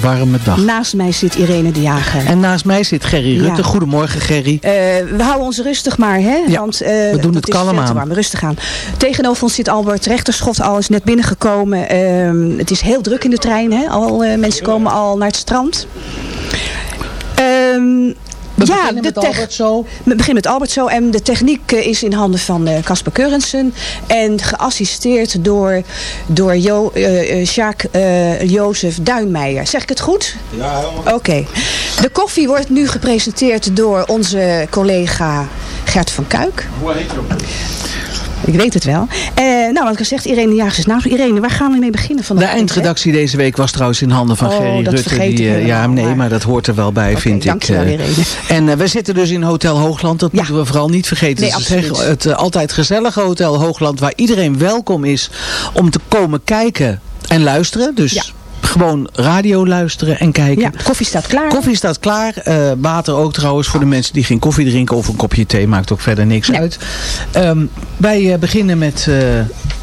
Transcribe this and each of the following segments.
Warme dag. Naast mij zit Irene de Jager. En naast mij zit Gerry Ja. Rutte. Goedemorgen Gerry. Eh, we houden ons rustig maar, hè? Ja, Want, eh, we doen het is kalm aan. warm. Rustig aan. Tegenover ons zit Albert Rechterschot, al is net binnengekomen. Ehm, het is heel druk in de trein, hè? Al, eh, mensen komen al naar het strand. Ehm, We ja, beginnen de met Albert zo. We beginnen met Albert zo. En de techniek eh, is in handen van eh, Casper Keurensen. En geassisteerd door, door jo, eh, eh, Sjaak eh, Jozef Duinmeijer. Zeg ik het goed? Ja, helemaal Oké. De koffie wordt nu gepresenteerd door onze collega Gert van Kuik. Hoe heet je Ik weet het wel. Eh, nou, wat ik gezegd, Irene Jagers is naast. Irene, waar gaan we mee beginnen De vandaag? eindredactie deze week was trouwens in handen van Oh, Gerry Rutte. vergeet die, eh, ja, nee, maar- maar dat hoort er wel bij, vind ik. eh. Irene. En we zitten dus in Hotel Hoogland. Dat Ja. moeten we vooral niet vergeten. Nee, het is het, het altijd gezellige Hotel Hoogland. Waar iedereen welkom is om te komen kijken en luisteren. Dus Ja. Gewoon radio luisteren en kijken. Ja, koffie staat klaar. Koffie staat klaar. eh, water ook trouwens voor de mensen die geen koffie drinken. Of een kopje thee maakt ook verder niks Nee. uit. Ehm, wij eh, beginnen met, eh,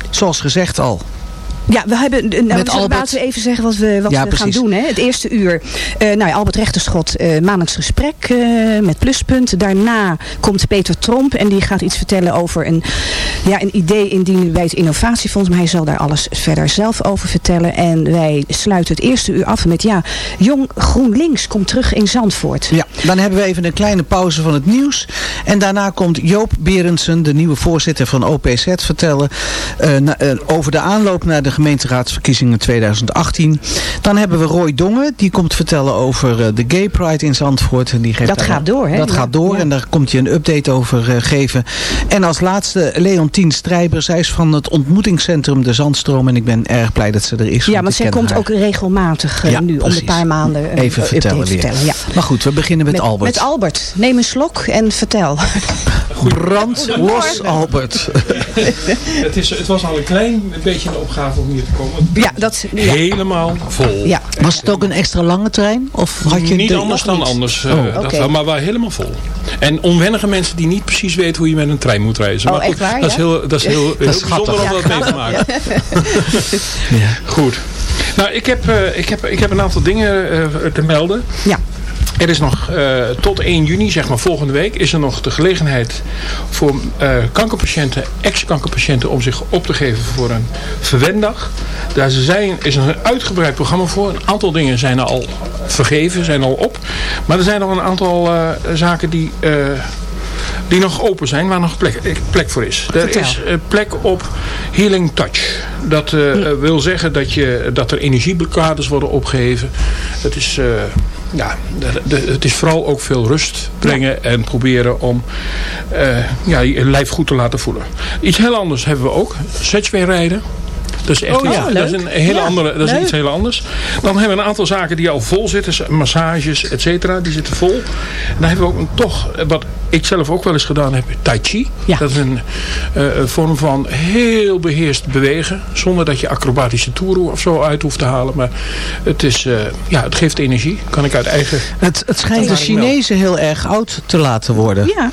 zoals gezegd al, Ja, we hebben, nou, Met dus Albert. laten we even zeggen wat we, wat Ja, we gaan doen. Hè. Het eerste uur, eh nou ja, Albert Rechterschot, eh maandelijks gesprek eh, met Pluspunt. Daarna komt Peter Tromp en die gaat iets vertellen over een, ja, een idee indienen bij het innovatiefonds. Maar hij zal daar alles verder zelf over vertellen. En wij sluiten het eerste uur af met, ja, Jong GroenLinks komt terug in Zandvoort. Ja, dan hebben we even een kleine pauze van het nieuws. En daarna komt Joop Berendsen, de nieuwe voorzitter van OPZ, vertellen na- over de aanloop naar de gemeenteraadsverkiezingen 2018. Dan hebben we Roy Dongen, die komt vertellen over eh, de Gay Pride in Zandvoort. En die geeft Dat gaat door, hè? Dat Ja, gaat door ja. en daar komt hij een update over eh, geven. En als laatste Leontien Strijber. Zij is van het ontmoetingscentrum De Zandstroom. En ik ben erg blij dat ze er is. Ja, want zij komt haar. ook regelmatig eh, Ja, nu om de paar maanden een Even update vertellen weer. vertellen. Ja. Maar goed, we beginnen met, Albert. Met Albert. Neem een slok en vertel. Brand los Albert. Het, is, het was al een klein beetje een opgave om hier te komen. Ja, dat... Ja. Helemaal vol. Ja. Was het ook een extra lange trein? Of had je niet de- anders dan niet? anders. eh, Oh. dat Oké. wel, maar wel helemaal vol. En onwennige mensen die niet precies weten hoe je met een trein moet reizen. Oh, maar goed, echt waar, dat, is heel, dat is heel, heel is bijzonder om grappig. dat mee te maken. Goed. Nou, ik heb, eh, ik, heb, ik heb een aantal dingen eh, te melden. Ja. Er is nog eh, tot 1 juni, zeg maar volgende week, is er nog de gelegenheid voor eh, kankerpatiënten, ex-kankerpatiënten, om zich op te geven voor een verwendag. Daar zijn, is een uitgebreid programma voor. Een aantal dingen zijn al vergeven, zijn al op. Maar er zijn nog een aantal eh, zaken die, die nog open zijn, waar nog plek, plek voor is. Er is plek op Healing Touch. Dat eh, wil zeggen dat, je, dat er energieblokkades worden opgeheven. Het is, ja, de- de- het is vooral ook veel rust brengen en proberen om eh, ja, je lijf goed te laten voelen. Iets heel anders hebben we ook. Sedgway rijden. Dat is echt Oh, iets- ja. dat is een hele Ja, andere, dat is leuk. iets heel anders. Dan hebben we een aantal zaken die al vol zitten. Massages, et cetera. Die zitten vol. En dan hebben we ook een, toch, wat ik zelf ook wel eens gedaan heb, Tai Chi. Ja. Dat is een, eh, een vorm van heel beheerst bewegen. Zonder dat je acrobatische toeren of zo uit hoeft te halen. Maar het, is, eh, ja, het geeft energie. Kan ik uit eigen... Het, het schijnt de. Chinezen heel erg oud te laten worden. Ja.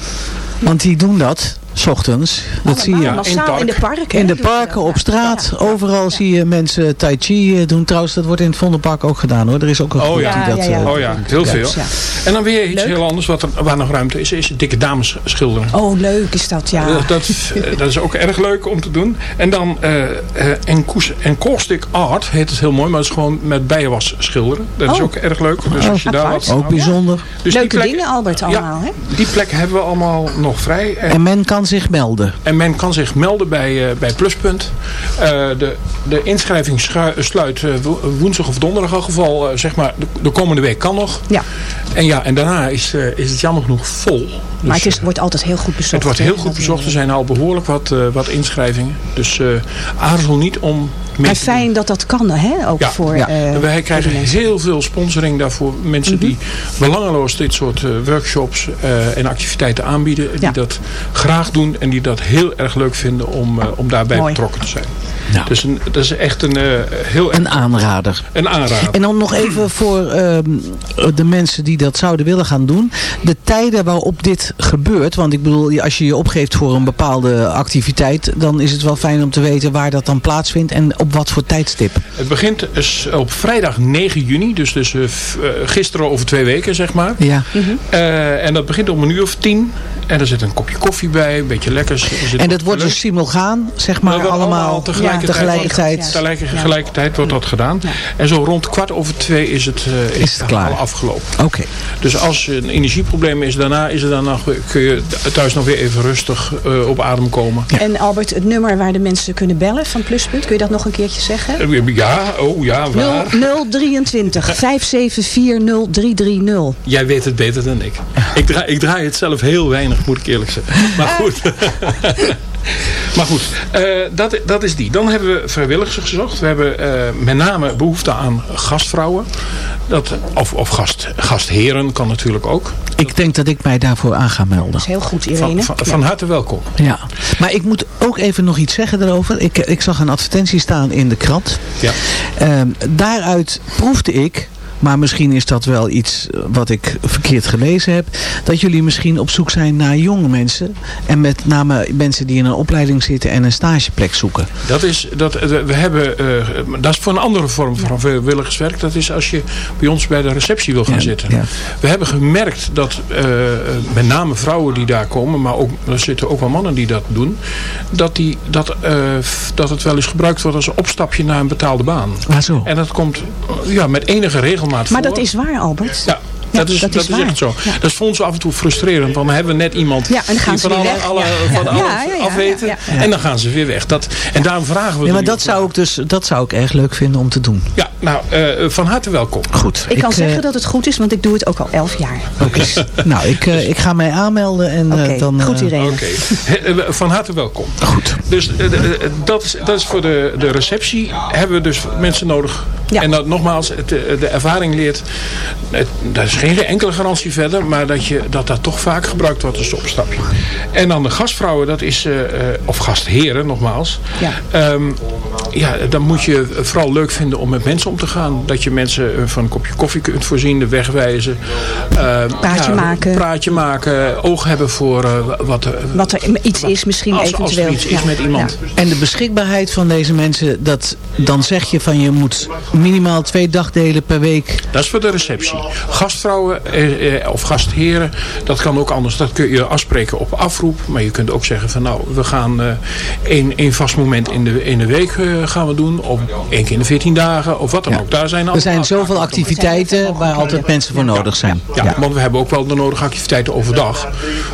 Want die doen dat s ochtends. Dat zie je. Massaal in de parken. In de parken, op straat, Ja, ja, overal zie je mensen tai chi eh, doen. Trouwens, dat wordt in het Vondelpark ook gedaan hoor. Er is ook een Oh ja. die dat... Ja, ja, ja. eh, Oh ja, heel veel. Ja. En dan weer iets Leuk. heel anders wat er, waar nog ruimte is, is dikke dames schilderen. Oh, leuk is dat, ja. Dat, dat, eh, dat is ook erg leuk om te doen. En dan eh eh, enkoes- encaustic art heet het heel mooi, maar dat is gewoon met bijenwas schilderen. Dat is Oh. ook erg leuk. Dus als je daar wat Ook bijzonder. Dus Leuke plek- dingen, Albert, allemaal, hè? Die plek hebben we allemaal nog vrij. En, En men kan zich melden. en men kan zich melden bij, eh, bij Pluspunt. Eh, de, de inschrijving sluit eh, wo- woensdag of donderdag in ieder geval. eh, zeg maar, de, de komende week kan nog. Ja, En ja, en daarna is, eh, is het jammer genoeg vol. Dus, maar het is, wordt altijd heel goed bezocht. het wordt heel goed bezocht. Er zijn al behoorlijk wat, eh, wat inschrijvingen. Dus eh, aarzel niet om Maar fijn dat dat kan, hè? Ook Ja. voor, Ja. eh, wij krijgen heel veel sponsoring daarvoor. Mensen die Mhm. belangeloos dit soort eh, workshops eh, en activiteiten aanbieden. Die Ja. dat graag doen en die dat heel erg leuk vinden om, eh, om daarbij Mooi. betrokken te zijn. Nou. Dus een, dat is echt een, eh, heel Een aanrader. een aanrader. En dan nog even voor ehm, de mensen die dat zouden willen gaan doen. De tijden waarop dit gebeurt. Want ik bedoel, als je je opgeeft voor een bepaalde activiteit. Dan is het wel fijn om te weten waar dat dan plaatsvindt. En op wat voor tijdstip. Het begint dus op vrijdag 9 juni. Dus, dus gisteren over twee weken zeg maar. Ja. Eh, en dat begint om een uur of tien. En er zit een kopje koffie bij. Een beetje lekkers. Er En dat wordt dus simulgaan, zeg maar, allemaal tegelijkertijd. tegelijkertijd. Tegelijk- Tegelijkertijd wordt dat gedaan. En zo rond kwart over twee is het, eh, Is het klaar. al afgelopen. Oké. Dus als er een energieprobleem is, daarna is het dan nog, kun je thuis nog weer even rustig eh, op adem komen. En Albert, het nummer waar de mensen kunnen bellen van Pluspunt, kun je dat nog een keertje zeggen? Eh, Ja, oh ja, waar? 023 574 0330. Jij weet het beter dan ik. Ik draai, ik draai het zelf heel weinig, moet ik eerlijk zeggen. Maar goed. Maar goed, eh, dat, dat is die. Dan hebben we vrijwilligers gezocht. We hebben eh, met name behoefte aan gastvrouwen. Dat, of of gast, gastheren kan natuurlijk ook. Ik denk dat ik mij daarvoor aan ga melden. Dat is heel goed, Van, Irene. van, van harte welkom. Ja, maar ik moet ook even nog iets zeggen daarover. Ik, ik zag een advertentie staan in de krant. Ja. Ehm, daaruit proefde ik, maar misschien is dat wel iets eh, wat ik verkeerd gelezen heb, dat jullie misschien op zoek zijn naar jonge mensen. En met name mensen die in een opleiding zitten en een stageplek zoeken. Dat is, dat, eh, we hebben, eh, dat is voor een andere vorm van vrijwilligerswerk. Dat is als je bij ons bij de receptie wil gaan Ja, zitten. ja. We hebben gemerkt dat met name vrouwen die daar komen, maar ook, er zitten ook wel mannen die dat doen, dat, die, dat, dat het wel eens gebruikt wordt als opstapje naar een betaalde baan. Ah zo. En dat komt ja, met enige regelmaat Maar voor. dat is waar, Albert. Ja, dat is, dat dat is echt zo. Ja. Dat is voor ons af en toe frustrerend. Want dan hebben we net iemand Ja, en dan gaan die ze van weer alle, weg. alle, Ja. van alles ja, ja, afweten. ja, En dan gaan ze weer weg. Dat, en daarom vragen we Ja, maar dat zou ik dus dat zou ik erg leuk vinden om te doen. Ja, nou, eh, van harte welkom. Goed. Ik kan eh, zeggen dat het goed is, want ik doe het ook al elf jaar. nou, ik, eh, ik ga mij aanmelden en eh, Oké, dan... goed eh, Irene. Oké, eh, van harte welkom. Goed. Dus eh, eh, dat, is, dat is voor de, de receptie. Hebben we dus mensen nodig. Ja. En dat nogmaals, het, eh, de ervaring leert. Het, daar is geen enkele garantie verder. Maar dat, je, dat dat toch vaak gebruikt wordt als opstapje. En dan de gastvrouwen, dat is, eh, eh, of gastheren nogmaals. Ja. Ehm, ja, dan moet je vooral leuk vinden om met mensen om te gaan. Dat je mensen eh, van een kopje koffie kunt voorzien, de wegwijzen. Eh, Praatje maken. Praatje maken, oog hebben voor eh, wat, Wat er iets is misschien als, als eventueel. er iets is met iemand. En de beschikbaarheid van deze mensen, dat, dan zeg je van je moet minimaal twee dagdelen per week. Dat is voor de receptie. Gastvrouwen eh, eh, of gastheren, dat kan ook anders. Dat kun je afspreken op afroep. Maar je kunt ook zeggen van nou, we gaan eh één, één vast moment in de, in de week gaan we doen. Of één keer in de 14 dagen. Of wat dan Ja. ook. Daar zijn Er zijn zoveel activiteiten waar altijd mensen voor nodig zijn. Ja, want we hebben ook wel de nodige activiteiten overdag.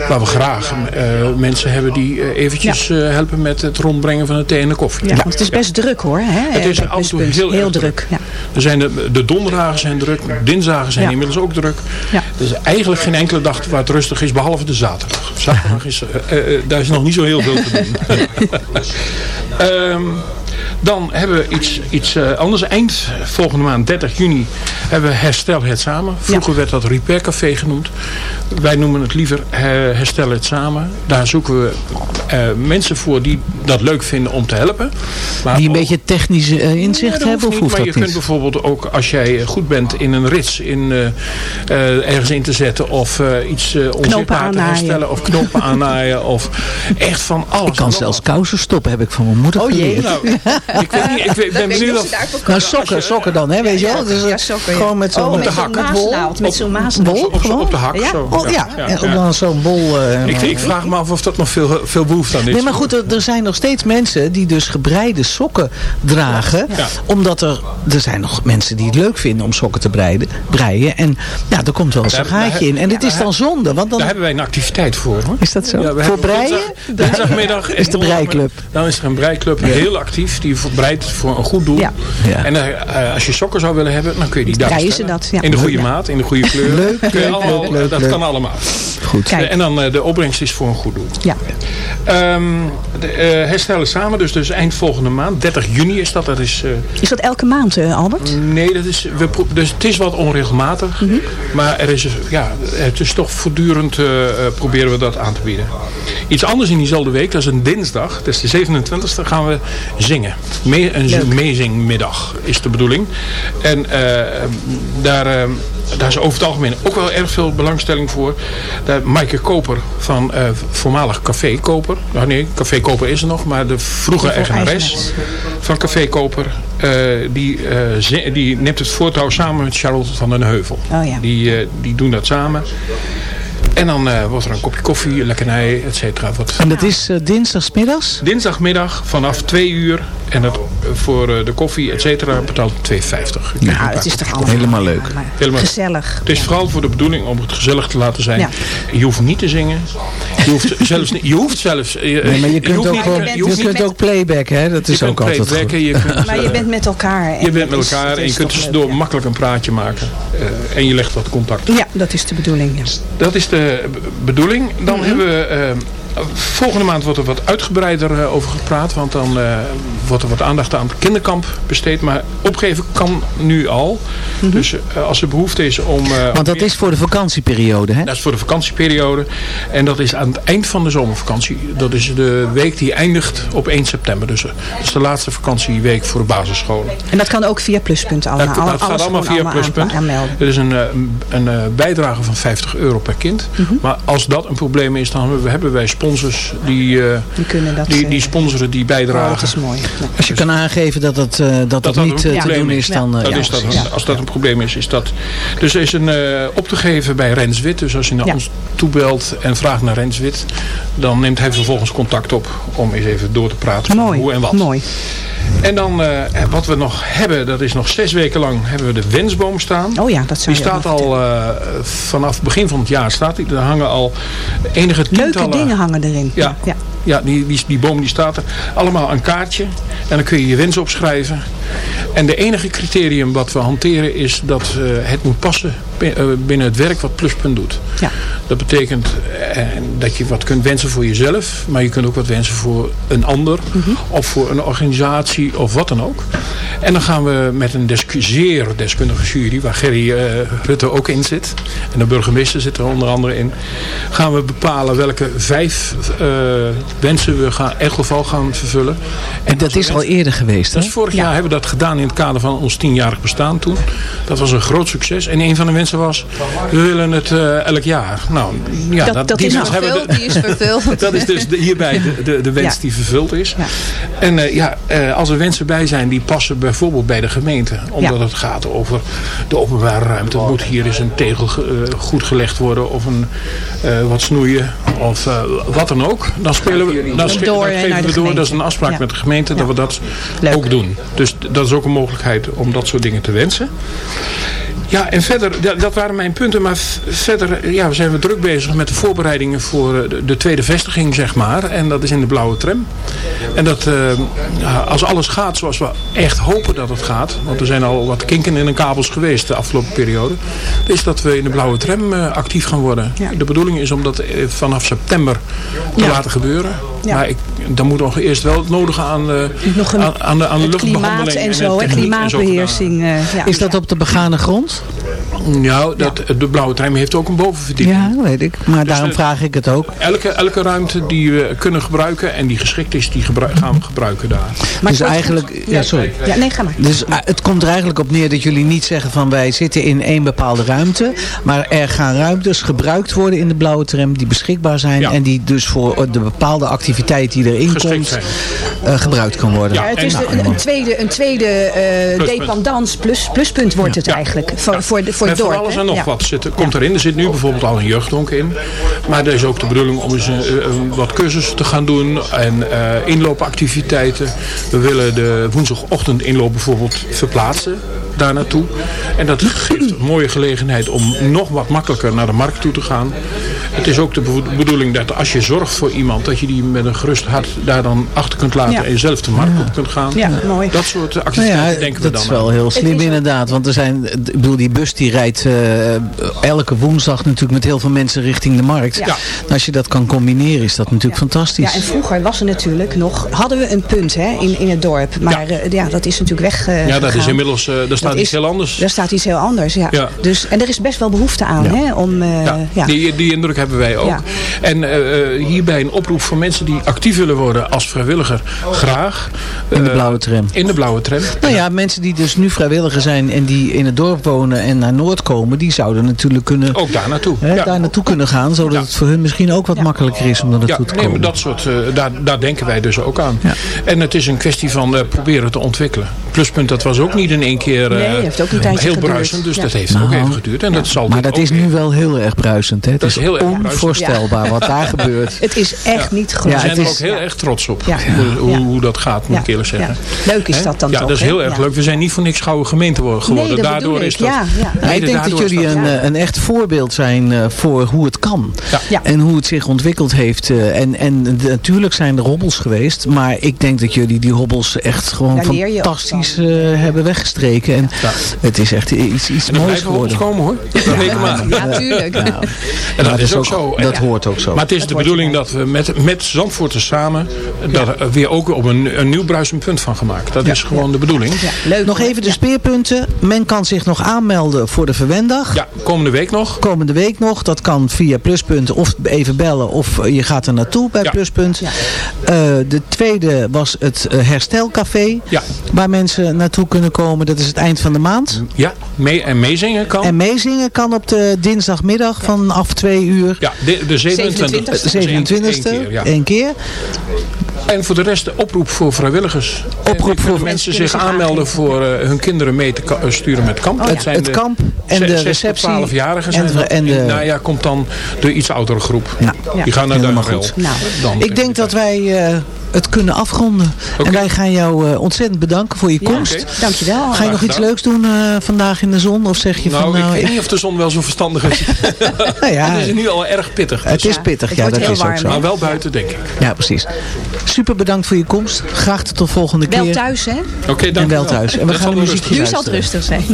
Waar we graag eh, mensen hebben die eh, eventjes eh, helpen met het rondbrengen van de thee en de koffie. Ja, want het is best druk hoor. Hè, Het is af Pluspunt. heel druk. Ja. Er zijn de, de donderdagen zijn druk, dinsdagen zijn Ja. inmiddels ook druk. Ja. Er is eigenlijk geen enkele dag waar het rustig is, behalve de zaterdag. Zaterdag is, eh, daar is nog niet zo heel veel te doen. Ehm, Dan hebben we iets, iets eh, anders. Eind volgende maand, 30 juni, hebben we Herstel het Samen. Vroeger werd dat Repair Café genoemd. Wij noemen het liever eh, Herstel het Samen. Daar zoeken we eh, mensen voor die dat leuk vinden om te helpen. Maar Die een ook- beetje technische inzicht hebben of niet, hoeft maar dat je niet? kunt bijvoorbeeld ook als jij goed bent in een rits in, eh, eh, ergens in te zetten of eh, iets eh onzichtbaar te aannaaien. herstellen of knopen aannaaien of echt van alles. Ik kan zelfs kousen stoppen, heb ik van mijn moeder Oh jee. geleerd. Nou, ik weet niet, ik weet- ben benieuwd of... Nou, sokken, sokken dan, hè, weet je wel? Dus, eh, Ja, sokken, ja. Gewoon met zo'n Oh, met de zo'n hak. maasnaald, Met zo'n maasnaald. bol, Op, op, de hak. Ja? Zo. Oh ja, ja, dan zo'n bol. eh, Ik, ik vraag me af of dat nog veel, veel behoefte aan is. Nee, maar goed, er, er zijn nog steeds mensen die dus gebreide sokken dragen. Ja. Omdat er, er zijn nog mensen die het leuk vinden om sokken te breiden, breien. En ja, er komt wel eens een gaatje in. En dit is dan zonde, want dan... Daar hebben wij een activiteit voor. Hoor. Is dat zo? Ja, we Voor hebben breien? dinsdag- Dinsdagmiddag Is de breiklub. Dan is er een breiklub, heel actief. Die breidt voor een goed doel. Ja. Ja. En eh, als je sokken zou willen hebben, dan kun je die daar ze dat, ja. In de goede Ja. maat, in de goede kleur. Leuk, Kun je leuk, allemaal, leuk, leuk, Dat leuk. kan allemaal. Goed. Kijk. En dan eh, de opbrengst is voor een goed doel. Ja. Ehm, de, eh, herstellen samen, dus, dus eind volgende maand. 30 juni is dat. Dat is... eh, Is dat elke maand, eh, Albert? Nee, dat is, we, dus het is wat onregelmatig. Mhm. Maar er is, ja, het is toch voortdurend eh, eh, proberen we dat aan te bieden. Iets anders in diezelfde week, dat is een dinsdag. Dat is de 27e, gaan we zingen. Me, een meezingmiddag is de bedoeling. En eh, daar, eh, daar is over het algemeen ook wel erg veel belangstelling voor. Daar Maaike Koper van eh, voormalig Café Koper. Nou nee, Café Koper is er nog, maar de vroege eigenares van Café Koper. die, die neemt het voortouw samen met Charlotte van den Heuvel. Oh ja. die, die doen dat samen. En dan eh, wordt er een kopje koffie, lekkernij, et cetera. Wat En dat is eh, dinsdagsmiddags? dinsdagmiddag vanaf 2 uur. En dat, eh, voor eh, de koffie, et cetera, betaalt 2,50. Nou, het is toch allemaal Helemaal leuk. Helemaal- gezellig. Het is vooral voor de bedoeling om het gezellig te laten zijn. Ja. Je hoeft niet te zingen. Je hoeft zelfs niet. Je hoeft zelfs. eh, Nee, maar je kunt ook, niet- je kunt ook playback, hè? Dat je is kunt ook altijd goed. Je, kunt, Maar je eh, bent met elkaar. en je bent met elkaar en je kunt tussendoor leuk, ja. makkelijk een praatje maken. Eh, en je legt wat contact. Ja, dat is de bedoeling. Ja. Dat is de bedoeling. Dan Mhm. hebben we... eh, volgende maand wordt er wat uitgebreider eh, over gepraat. Want dan eh, wordt er wat aandacht aan het kinderkamp besteed. Maar opgeven kan nu al. Dus eh, als er behoefte is om... eh, Mhm. Want dat is voor de vakantieperiode, hè? dat is voor de vakantieperiode. En dat is aan het eind van de zomervakantie. Dat is de week die eindigt op 1 september. Dus dat is de laatste vakantieweek voor de basisscholen. En dat kan ook via Pluspunt allemaal. Dat, dat Alles gaat allemaal via Pluspunt. aan- aanmelden. Er is een, een bijdrage van 50 euro per kind. Mhm. Maar als dat een probleem is, dan hebben we- hebben wij sponsors die, eh, Die kunnen dat... die, eh, die sponsoren die oh, bijdragen. dat is mooi. Ja. Als je kan aangeven dat dat, eh, dat, dat, dat een niet te probleem doen is, dan... eh, Dat ja, is dat, precies. Als dat een probleem is, is dat... Dus er is een eh, op te geven bij Rens Wit. Dus als je naar Ja. ons toebelt en vraagt naar Rens Wit... dan neemt hij vervolgens contact op om eens even door te praten Mooi, hoe en wat. mooi. En dan eh, wat we nog hebben, dat is nog zes weken lang, hebben we de wensboom staan. Oh ja, dat zou Die staat al eh, vanaf begin van het jaar. Staat. Er hangen al enige Leuke tientallen... hangen erin. Ja, ja. ja die, die, die boom die staat er. Allemaal een kaartje. En dan kun je je wens opschrijven. En de enige criterium wat we hanteren is dat eh, het moet passen binnen het werk wat Pluspunt doet. Ja. Dat betekent eh, dat je wat kunt wensen voor jezelf. Maar je kunt ook wat wensen voor een ander. Mhm. Of voor een organisatie of wat dan ook. En dan gaan we met een desk- zeer deskundige jury. Waar Gerry eh, Rutte ook in zit. En de burgemeester zit er onder andere in. Gaan we bepalen welke vijf eh, wensen we gaan, in elk geval gaan vervullen. En dat is al eerder geweest, hè? Dus vorig jaar hebben we dat gedaan in het kader van ons tienjarig bestaan toen. Dat was een groot succes. En een van de wensen was, we willen het eh, elk jaar. Nou, ja, Dat- dat die is hebben die is vervuld. dat is dus de- hierbij de, de, de wens Ja. die vervuld is. Ja. En eh, ja, eh, als er wensen bij zijn die passen bijvoorbeeld bij de gemeente. Omdat Ja. het gaat over de openbare ruimte. Moet hier eens een tegel ge- goed gelegd worden. Of een, wat snoeien. Of wat dan ook. Dan, spelen we, dan, spe- Door, dan we door. Dat is een afspraak met de gemeente. Dat we dat Leuk. ook doen. Dus dat is ook een mogelijkheid om dat soort dingen te wensen. Ja, en verder, dat, dat waren mijn punten. Maar verder ja, we zijn we druk bezig met de voorbereidingen voor eh, de, de tweede vestiging, zeg maar. En dat is in de blauwe tram. En dat, eh, als alles gaat zoals we echt hopen dat het gaat. Want er zijn al wat kinken in de kabels geweest de afgelopen periode. Is dat we in de blauwe tram eh, actief gaan worden. Ja. De bedoeling is om dat vanaf september te Ja. laten gebeuren. Ja. Maar ik, dan moet nog eerst wel het nodige aan, uh, nog een, aan, aan, de, aan de luchtbehandeling. klimaat en de zo, en zo klimaatbeheersing. eh, ja. Is dat op de begane grond? Nou, dat, de blauwe trein heeft ook een bovenverdieping. Ja, weet ik. Maar daarom de- vraag ik het ook. Elke, elke ruimte die we kunnen gebruiken en die geschikt is, die gaan we gebruiken daar. Maar dus eigenlijk... goed- Ja, sorry. Ja, nee, ga maar. Dus eh, het komt er eigenlijk op neer dat jullie niet zeggen van wij zitten in één bepaalde ruimte. Maar er gaan ruimtes gebruikt worden in de blauwe tram die beschikbaar zijn. Ja. En die dus voor de bepaalde activiteit die erin Geschikt komt eh, gebruikt kan worden. Ja, het is nou, een, een tweede, een tweede eh Pluspunt. dependance plus, pluspunt wordt het Ja. eigenlijk voor, voor, de, voor En het dorp. voor alles en nog Ja. wat zit, komt erin. Er zit nu bijvoorbeeld al een jeugdhonk in. Maar er is ook de bedoeling om eens eh, eh, wat cursussen te gaan doen. En eh, inloopactiviteiten. We willen de woensdagochtend inloop bijvoorbeeld verplaatsen daar naartoe. En dat geeft een mooie gelegenheid om nog wat makkelijker naar de markt toe te gaan. Het is ook de bedoeling dat als je zorgt voor iemand, dat je die met een gerust hart daar dan achter kunt laten Ja. en zelf de markt op kunt gaan. Ja, mooi. Dat soort Nou activiteiten ja, denken we dat dan is aan. wel heel slim is- inderdaad. Want er zijn, ik bedoel, die bus die rijdt eh, elke woensdag natuurlijk met heel veel mensen richting de markt. Ja. En Als je dat kan combineren is dat natuurlijk fantastisch. Ja, en vroeger was er natuurlijk nog, hadden we een punt hè, in, in het dorp. Maar ja. ja, dat is natuurlijk weg eh, Ja, dat is inmiddels, eh, staat Dat iets is- heel anders. Daar staat iets heel anders, ja. Ja. Dus, en er is best wel behoefte aan, hè, om... eh, Ja, ja. Die, die indruk hebben wij ook. Ja. En eh, eh, hierbij een oproep voor mensen die actief willen worden als vrijwilliger. Graag. In de blauwe tram. In de blauwe tram. Nou ja, mensen die dus nu vrijwilliger zijn en die in het dorp wonen en naar Noord komen, die zouden natuurlijk kunnen, Ook daar naartoe. hè, Ja. daar naartoe kunnen gaan, zodat Ja. het voor hun misschien ook wat makkelijker is om daar Ja, naartoe te nee, komen. maar dat soort, eh, daar, daar denken wij dus ook aan. Ja. En het is een kwestie van eh, proberen te ontwikkelen. Pluspunt, dat was ook niet in één keer eh, Nee, heeft ook een tijdje heel geduurd. bruisend. Dus Ja. dat heeft ook Nou, even geduurd. En dat zal maar dat ook is nu wel heel erg bruisend. Hè? Het Dat is, is heel erg bruisend. onvoorstelbaar wat daar gebeurt. Het is echt niet goed. We Ja, zijn er is- ook heel ja. erg trots op. Ja. Hoe, hoe, dat gaat, moet Ja. ik eerlijk zeggen. Ja. Leuk is dat dan Ja, dat is heel erg leuk. We zijn niet voor niks gouden gemeente wo- geworden. Nee, Daardoor is dat... Ik denk dat jullie een, eh, een echt voorbeeld zijn eh, voor hoe het kan. En hoe het zich ontwikkeld heeft. eh, en en natuurlijk zijn er hobbels geweest. Maar ik denk dat jullie die hobbels echt gewoon ook fantastisch eh, hebben weggestreken. En het is echt iets, iets En moois geworden. komen hoor. Dat we. Ja, tuurlijk. En dat, dat is ook zo. dat hoort ook zo. Maar het is de bedoeling dat we met, met Zandvoorters samen dat er weer ook op een, een nieuw bruisend punt van gemaakt. Dat is gewoon de bedoeling. Ja, leuk. Nog even de speerpunten. Men kan zich nog aanmelden voor de verwendag. Ja, komende week nog. Komende week nog. Dat kan via Pluspunt of even bellen of je gaat er naartoe bij Ja. Pluspunt. Ja. Eh, de tweede was het eh, Herstelcafé. Ja, Waar mensen naartoe kunnen komen. Dat is het eind van de maand. ja mee, en meezingen kan. En meezingen kan op de dinsdagmiddag vanaf twee uur. ja, de, de 27 De 27e, Eén keer, ja. één keer. En voor de rest de oproep voor vrijwilligers. En Oproep voor- mensen zich aanmelden voor eh, hun kinderen mee te eh, sturen met kamp. het, het kamp en de receptie. 12-jarigen en zijn de- en de- In het najaar komt dan de iets oudere groep. Ja. Die gaan naar goed. Nou, Dan Ik denk dat wij eh, het kunnen afronden. En wij gaan jou eh, ontzettend bedanken voor je Ja. komst. Dankjewel. Ga je nog iets leuks doen eh, vandaag in de zon? Of zeg je Nou, van ik nou... weet niet of de zon wel zo verstandig is. nou ja, Het is nu al erg pittig. het dus- is pittig. het Ja, dat is ook zo. Maar wel buiten, denk ik. Ja, precies. Super bedankt voor je komst. Graag tot de volgende Wel keer. thuis, hè? Oké, dank En wel wel. thuis. En we gaan zal de wel muziekje Nu zal het rustig zijn.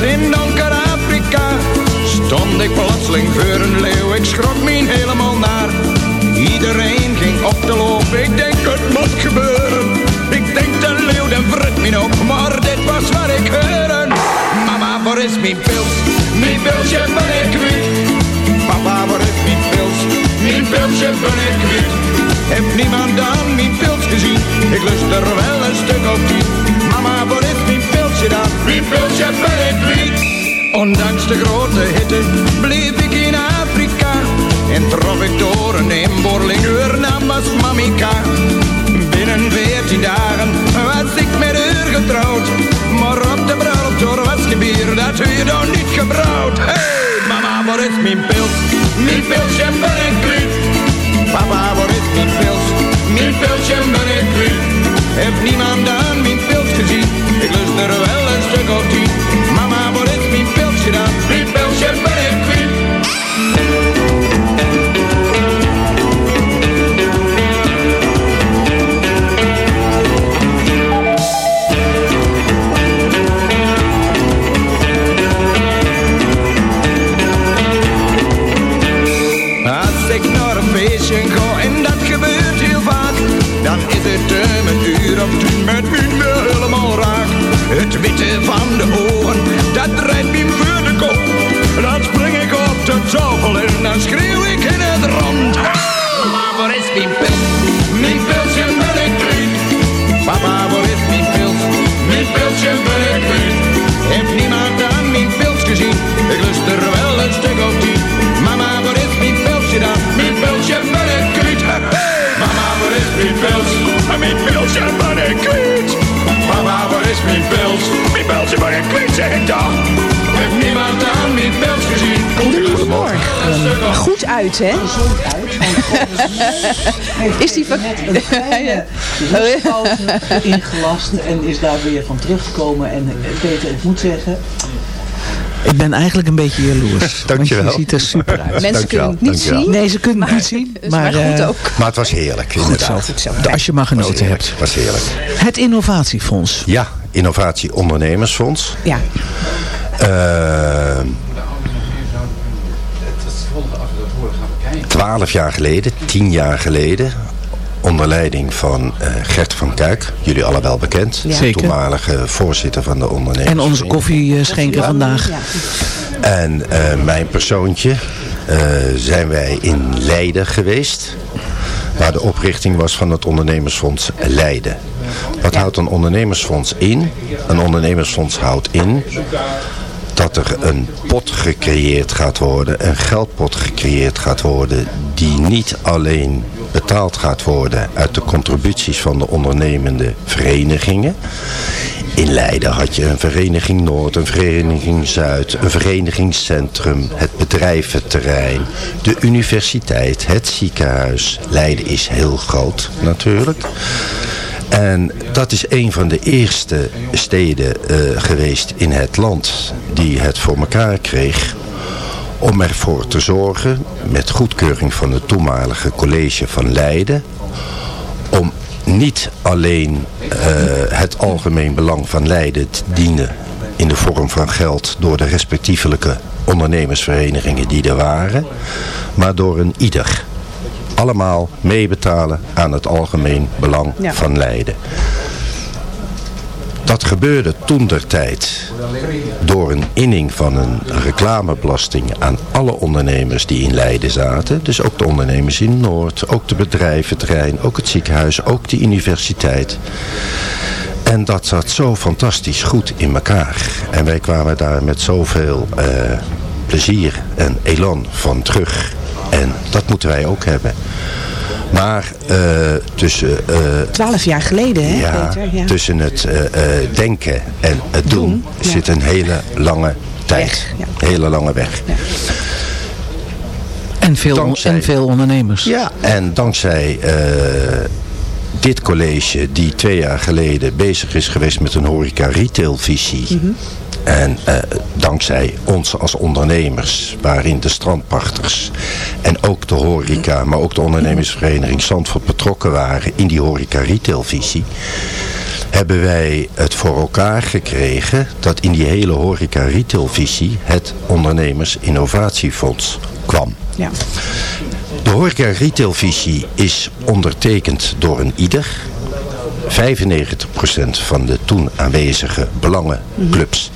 In donker Afrika, stond ik plotseling voor een leeuw. Ik schrok me helemaal naar. Iedereen ging op de loop, ik denk het moet gebeuren. Ik denk de leeuw, de vrit me op, maar dit was wat ik hoorde. Mama, waar is mijn pils? Mijn pilsje ben ik kwijt. Papa, waar is mijn pils? Mijn pilsje ben ik kwijt. Heb niemand dan mijn pils gezien? Ik lust er wel een stuk op tien. Mama, waar is mijn pilsje dan? Mijn de grote hitte bleef ik in Afrika. En trof ik door een inboorling, naam was Mamika. Binnen veertien dagen was ik met haar getrouwd. Maar op de bruiloft was gebier, dat u dan niet gebrouwd. Hey, mama, waar is mijn pils? Mijn pilsje ben ik. Papa, waar is mijn pils? Mijn pilsje ben ik kwijt. Heeft niemand aan mijn pils gezien? Ik lust er wel een stuk of tien. Met me helemaal raak Het witte van de ogen, dat draait me voor de kop. Dan spring ik op de tafel en dan schreeuw ik in het rond. Mama, waar is? Pils? Mijn pilsje ben ik kwijt Mama, waar is mijn pils? Mijn pilsje ben ik kwijt, zeg ik dan Heeft niemand aan mijn pils gezien? Goedemorgen. Goed uit, hè? Is die van... Ja. ingelast en is daar weer van teruggekomen. En eh, Peter, ik moet zeggen... Ik ben eigenlijk een beetje jaloers. Dankjewel. Want je ziet er super uit. Mensen kunnen het niet dankjewel. zien. Nee, ze kunnen het niet zien. Maar, Maar goed eh, ook. Maar het was heerlijk, Goed zo. inderdaad. Goed zo. Als je maar was genoten heerlijk. hebt. Het was heerlijk. Het Innovatiefonds. Ja, Innovatie Ondernemersfonds. Ja. Eh, Twaalf jaar geleden, tien jaar geleden, onder leiding van eh, Gert van Kuik, jullie alle wel bekend, Ja. Zeker. toenmalige voorzitter van de ondernemers. En onze koffieschenker vandaag. En eh, mijn persoontje eh, zijn wij in Leiden geweest. Waar de oprichting was van het ondernemersfonds Leiden. Wat houdt een ondernemersfonds in? Een ondernemersfonds houdt in dat er een pot gecreëerd gaat worden, een geldpot gecreëerd gaat worden, die niet alleen betaald gaat worden uit de contributies van de ondernemende verenigingen. In Leiden had je een vereniging Noord, een vereniging Zuid, een verenigingscentrum, het bedrijventerrein, de universiteit, het ziekenhuis. Leiden is heel groot natuurlijk. En dat is een van de eerste steden eh, geweest in het land die het voor elkaar kreeg om ervoor te zorgen, met goedkeuring van het toenmalige college van Leiden, om niet alleen eh, het algemeen belang van Leiden te dienen in de vorm van geld door de respectievelijke ondernemersverenigingen die er waren, maar door een ieder. Allemaal meebetalen aan het algemeen belang Ja. van Leiden. Dat gebeurde toen der tijd door een inning van een reclamebelasting aan alle ondernemers die in Leiden zaten. Dus ook de ondernemers in Noord, ook de bedrijventerrein, ook het ziekenhuis, ook de universiteit. En dat zat zo fantastisch goed in elkaar. En wij kwamen daar met zoveel eh, plezier en elan van terug. En dat moeten wij ook hebben. Maar eh, tussen eh, Twaalf jaar geleden, hè, ja, Peter? Ja. tussen het eh, eh, denken en het doen, Doen, ja. zit een hele lange tijd. Weg, ja. Hele lange weg. En veel, Dankzij- en veel ondernemers. Ja, en dankzij eh, dit college die twee jaar geleden bezig is geweest met een horeca-retailvisie. Mhm. En eh, dankzij ons als ondernemers, waarin de strandpachters en ook de horeca, maar ook de ondernemersvereniging Zandvoort betrokken waren in die horeca-retailvisie, hebben wij het voor elkaar gekregen dat in die hele horeca-retailvisie het Ondernemers Innovatiefonds kwam. Ja. De horeca retailvisie is ondertekend door een ieder. 95% van de toen aanwezige belangenclubs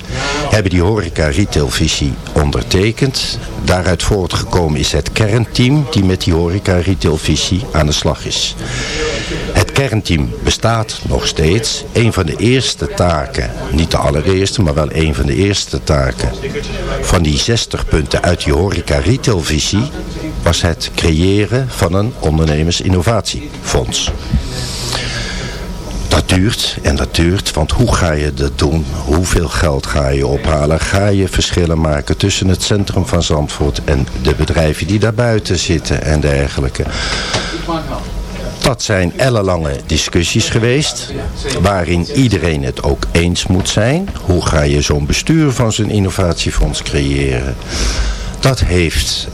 hebben die horeca retailvisie ondertekend. Daaruit voortgekomen is het kernteam die met die horeca retailvisie aan de slag is. Het kernteam bestaat nog steeds. Een van de eerste taken, niet de allereerste, maar wel een van de eerste taken van die 60 punten uit die horeca retailvisie was het creëren van een ondernemersinnovatiefonds. Dat duurt en dat duurt, want hoe ga je dat doen? Hoeveel geld ga je ophalen? Ga je verschillen maken tussen het centrum van Zandvoort en de bedrijven die daar buiten zitten en dergelijke? Dat zijn ellenlange discussies geweest, waarin iedereen het ook eens moet zijn. Hoe ga je zo'n bestuur van zo'n innovatiefonds creëren? Dat heeft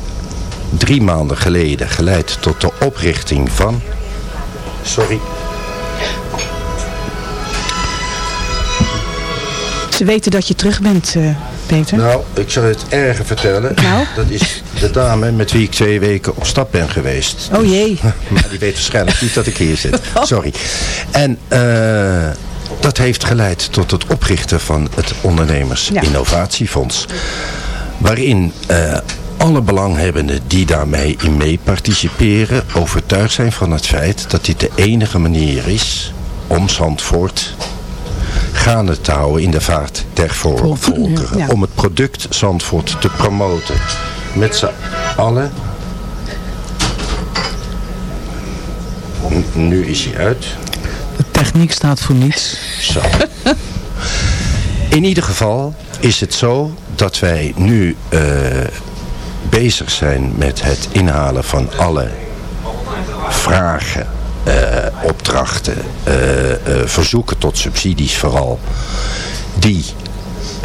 drie maanden geleden geleid tot de oprichting van... Sorry. Weten dat je terug bent, eh, Peter. Nou, ik zal het erger vertellen. Nou? Dat is de dame met wie ik twee weken op stap ben geweest. Oh jee. Maar die weet waarschijnlijk niet dat ik hier zit. Sorry. En eh, dat heeft geleid tot het oprichten van het Ondernemers Ja. Innovatiefonds. Waarin eh, alle belanghebbenden die daarmee in mee participeren... overtuigd zijn van het feit dat dit de enige manier is om Zandvoort gaande te houden in de vaart der vol- volkeren. Ja. Om het product Zandvoort te promoten. Met z'n allen. N- Nu is hij uit. De techniek staat voor niets. Zo. In ieder geval is het zo dat wij nu eh, bezig zijn met het inhalen van alle vragen, opdrachten, eh, eh, verzoeken tot subsidies vooral, die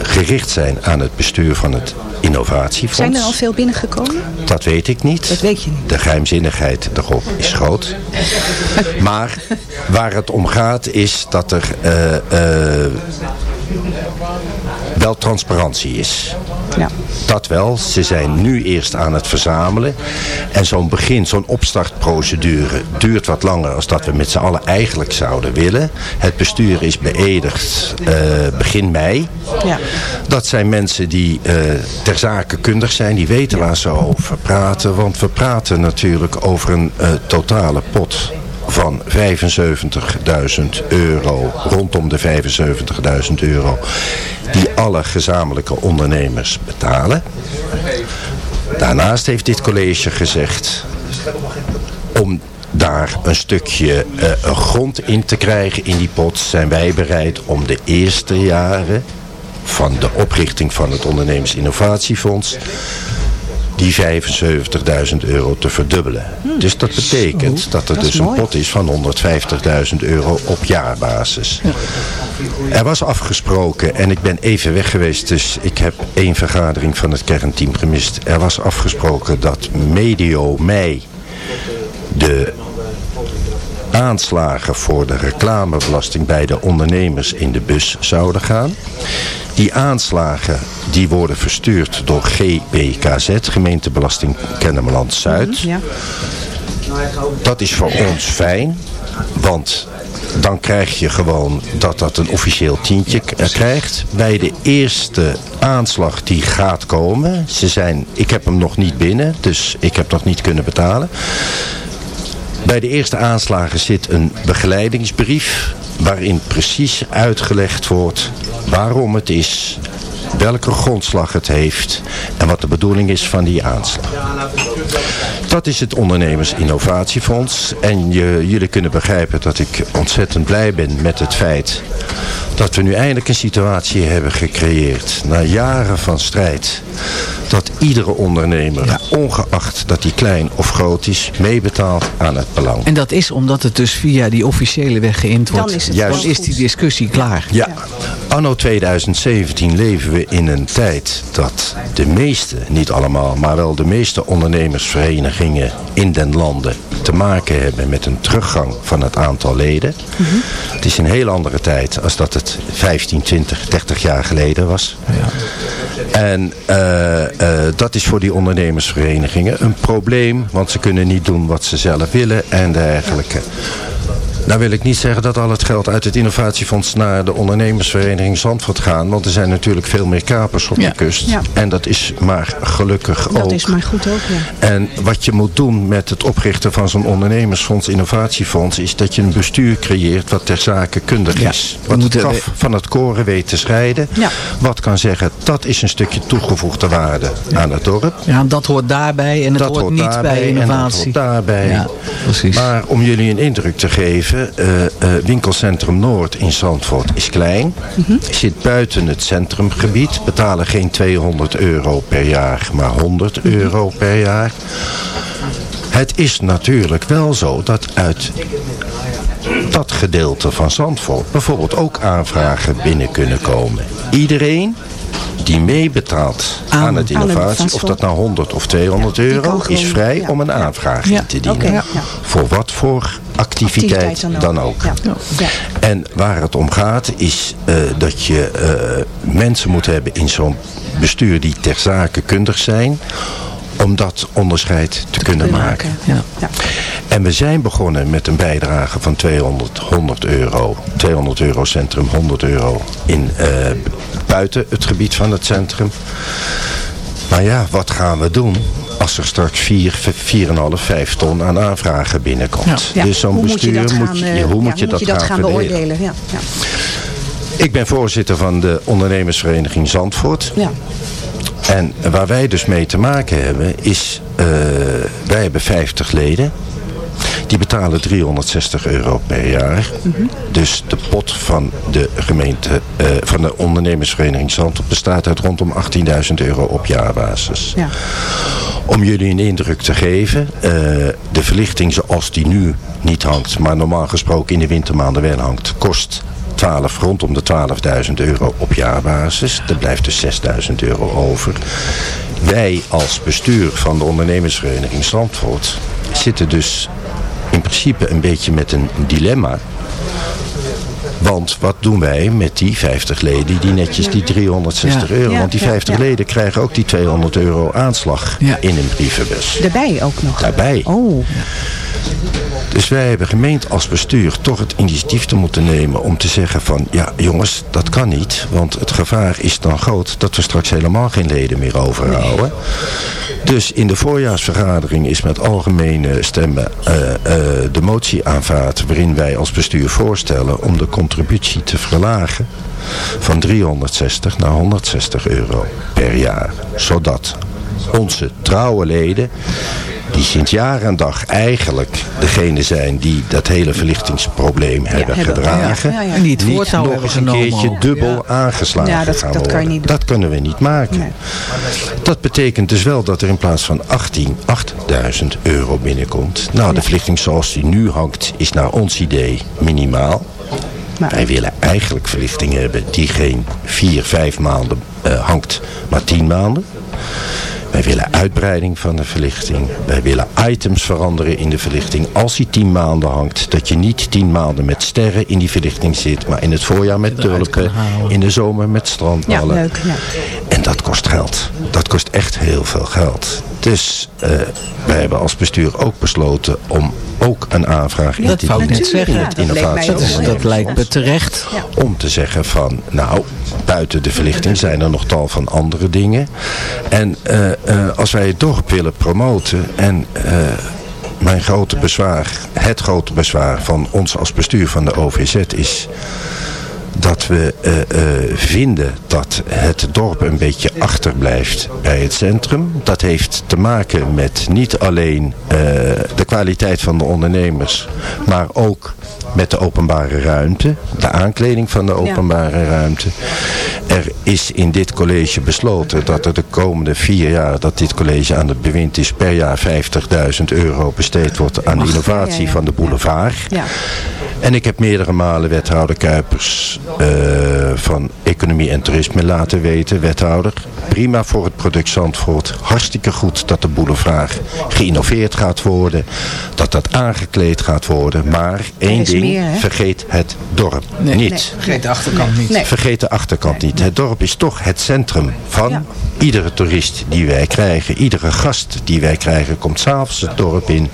gericht zijn aan het bestuur van het innovatiefonds. Zijn er al veel binnengekomen? Dat weet ik niet. Dat weet je niet. De geheimzinnigheid erop is groot. maar waar het om gaat is dat er eh, eh, wel transparantie is. Ja. Dat wel. Ze zijn nu eerst aan het verzamelen. En zo'n begin, zo'n opstartprocedure duurt wat langer als dat we met z'n allen eigenlijk zouden willen. Het bestuur is beëdigd eh, begin mei. Ja. Dat zijn mensen die eh, ter zake kundig zijn, die weten waar ze over praten. Want we praten natuurlijk over een eh, totale pot van 75.000 euro, rondom de 75.000 euro, die alle gezamenlijke ondernemers betalen. Daarnaast heeft dit college gezegd om daar een stukje eh, grond in te krijgen in die pot, zijn wij bereid om de eerste jaren van de oprichting van het Ondernemers Innovatiefonds die 75.000 euro te verdubbelen. Dus dat betekent dat er dat dus een mooi. pot is van 150.000 euro op jaarbasis. Er was afgesproken, en ik ben even weg geweest, dus ik heb één vergadering van het kernteam gemist. Er was afgesproken dat medio mei de aanslagen voor de reclamebelasting bij de ondernemers in de bus zouden gaan. Die aanslagen die worden verstuurd door GBKZ, gemeentebelasting Kennemerland Zuid. Ja. Dat is voor ons fijn, want dan krijg je gewoon dat dat een officieel tientje eh, krijgt. Bij de eerste aanslag die gaat komen, ze zijn, ik heb hem nog niet binnen, dus ik heb nog niet kunnen betalen. Bij de eerste aanslagen zit een begeleidingsbrief waarin precies uitgelegd wordt waarom het is, welke grondslag het heeft en wat de bedoeling is van die aanslag. Dat is het Ondernemers Innovatiefonds. En je, jullie kunnen begrijpen dat ik ontzettend blij ben met het feit dat we nu eindelijk een situatie hebben gecreëerd. Na jaren van strijd. Dat iedere ondernemer, ongeacht dat hij klein of groot is, meebetaalt aan het belang. En dat is omdat het dus via die officiële weg geïnd Dan wordt. is het Juist. Dan is die discussie klaar. Ja, anno 2017 leven we in een tijd dat de meeste, niet allemaal, maar wel de meeste ondernemersverenigingen in den landen te maken hebben met een teruggang van het aantal leden. Het is een heel andere tijd als dat het 15, 20, 30 jaar geleden was. En eh, eh, dat is voor die ondernemersverenigingen een probleem, want ze kunnen niet doen wat ze zelf willen en dergelijke. Nou wil ik niet zeggen dat al het geld uit het innovatiefonds naar de ondernemersvereniging Zandvoort gaan. Want er zijn natuurlijk veel meer kapers op Ja. de kust. Ja. En dat is maar gelukkig Dat ook. is maar goed ook, ja. En wat je moet doen met het oprichten van zo'n ondernemersfonds, innovatiefonds, is dat je een bestuur creëert wat ter zake kundig Ja. is. Wat het kaf van het koren weet te scheiden. Ja. Wat kan zeggen, dat is een stukje toegevoegde waarde aan het dorp. Ja, dat hoort daarbij en het dat hoort, hoort niet daarbij bij en dat innovatie. hoort daarbij. Ja, precies. Maar om jullie een indruk te geven, even, eh, eh, winkelcentrum Noord in Zandvoort is klein. Zit buiten het centrumgebied. Betalen geen 200 euro per jaar, maar 100 euro per jaar. Het is natuurlijk wel zo dat uit dat gedeelte van Zandvoort bijvoorbeeld ook aanvragen binnen kunnen komen. Iedereen die meebetaalt aan, het innovatie, of dat nou 100 of 200 euro, is vrij om een aanvraag in te dienen. Voor wat voor activiteit, Activiteit dan ook. En waar het om gaat is eh, dat je eh, mensen moet hebben in zo'n bestuur die ter zake kundig zijn om dat onderscheid te, kunnen, maken. Ja. En we zijn begonnen met een bijdrage van 200 100 euro. 200 euro centrum, 100 euro in, eh, buiten het gebied van het centrum. Maar ja, wat gaan we doen als er straks 4, 4,5, 5 ton aan aanvragen binnenkomt? Ja. Dus zo'n Hoe moet je bestuur dat moet je, eh, hoe moet je dat, gaan, beoordelen? Ja. Ja. Ik ben voorzitter van de ondernemersvereniging Zandvoort. En waar wij dus mee te maken hebben is, eh, wij hebben 50 leden. Die betalen 360 euro per jaar. Dus de pot van de gemeente, eh, van de ondernemersvereniging Zandvoort bestaat uit rondom 18.000 euro op jaarbasis. Ja. Om jullie een indruk te geven, eh, de verlichting zoals die nu niet hangt, maar normaal gesproken in de wintermaanden wel hangt, kost 12, rondom de 12.000 euro op jaarbasis. Er blijft dus 6.000 euro over. Wij als bestuur van de ondernemersvereniging Zandvoort zitten dus in principe een beetje met een dilemma. Want wat doen wij met die 50 leden die netjes die 360 Ja. euro... Want die ja, 50 ja. leden krijgen ook die 200 euro aanslag in een brievenbus. Daarbij ook nog. Daarbij. Oh, Dus wij hebben gemeend als bestuur toch het initiatief te moeten nemen om te zeggen van ja jongens, dat kan niet. Want het gevaar is dan groot dat we straks helemaal geen leden meer overhouden. Dus in de voorjaarsvergadering is met algemene stemmen eh, eh, de motie aanvaard waarin wij als bestuur voorstellen om de contributie te verlagen van 360 naar 160 euro per jaar. Zodat onze trouwe leden die sinds jaar en dag eigenlijk degene zijn die dat hele verlichtingsprobleem hebben hebben. gedragen. Ja, ja, Niet nog eens een keertje ook. dubbel aangeslagen Ja, dat- gaan dat kan je worden. niet doen. Dat kunnen we niet maken. Nee. Dat betekent dus wel dat er in plaats van 18, 8000 euro binnenkomt. Nou, de verlichting zoals die nu hangt is naar ons idee minimaal. Wij willen eigenlijk verlichting hebben die geen 4, 5 maanden eh, hangt, maar 10 maanden. Wij willen uitbreiding van de verlichting. Wij willen items veranderen in de verlichting. Als die 10 maanden hangt, dat je niet 10 maanden met sterren in die verlichting zit, maar in het voorjaar met tulpen, in de zomer met ja, strandballen. leuk. Ja. En dat kost geld. Dat kost echt heel veel geld. Dus eh, wij hebben als bestuur ook besloten om ook een aanvraag in Dat ik dienen net zeggen. in het innovatie. Dat, lijkt me terecht. Om te zeggen van, nou, buiten de verlichting zijn er nog tal van andere dingen. En eh, eh, als wij het dorp willen promoten en... eh, mijn grote bezwaar, het grote bezwaar van ons als bestuur van de OVZ is dat we eh, eh, vinden dat het dorp een beetje achterblijft bij het centrum. Dat heeft te maken met niet alleen eh, de kwaliteit van de ondernemers, maar ook met de openbare ruimte, de aankleding van de openbare ruimte. Er is in dit college besloten dat er de komende vier jaar dat dit college aan het bewind is, per jaar 50.000 euro besteed wordt aan de innovatie ja, ja. van de boulevard. Ja. En ik heb meerdere malen wethouder Kuipers eh, van Economie en Toerisme laten weten. Wethouder, prima voor het product Zandvoort. Hartstikke goed dat de boulevard geïnnoveerd gaat worden. Dat dat aangekleed gaat worden. Maar één ding, meer, hè? vergeet het dorp Nee, niet. Vergeet de achterkant niet. Nee. Vergeet de achterkant niet. Het dorp is toch het centrum van Ja. iedere toerist die wij krijgen. Iedere gast die wij krijgen komt s'avonds het dorp in.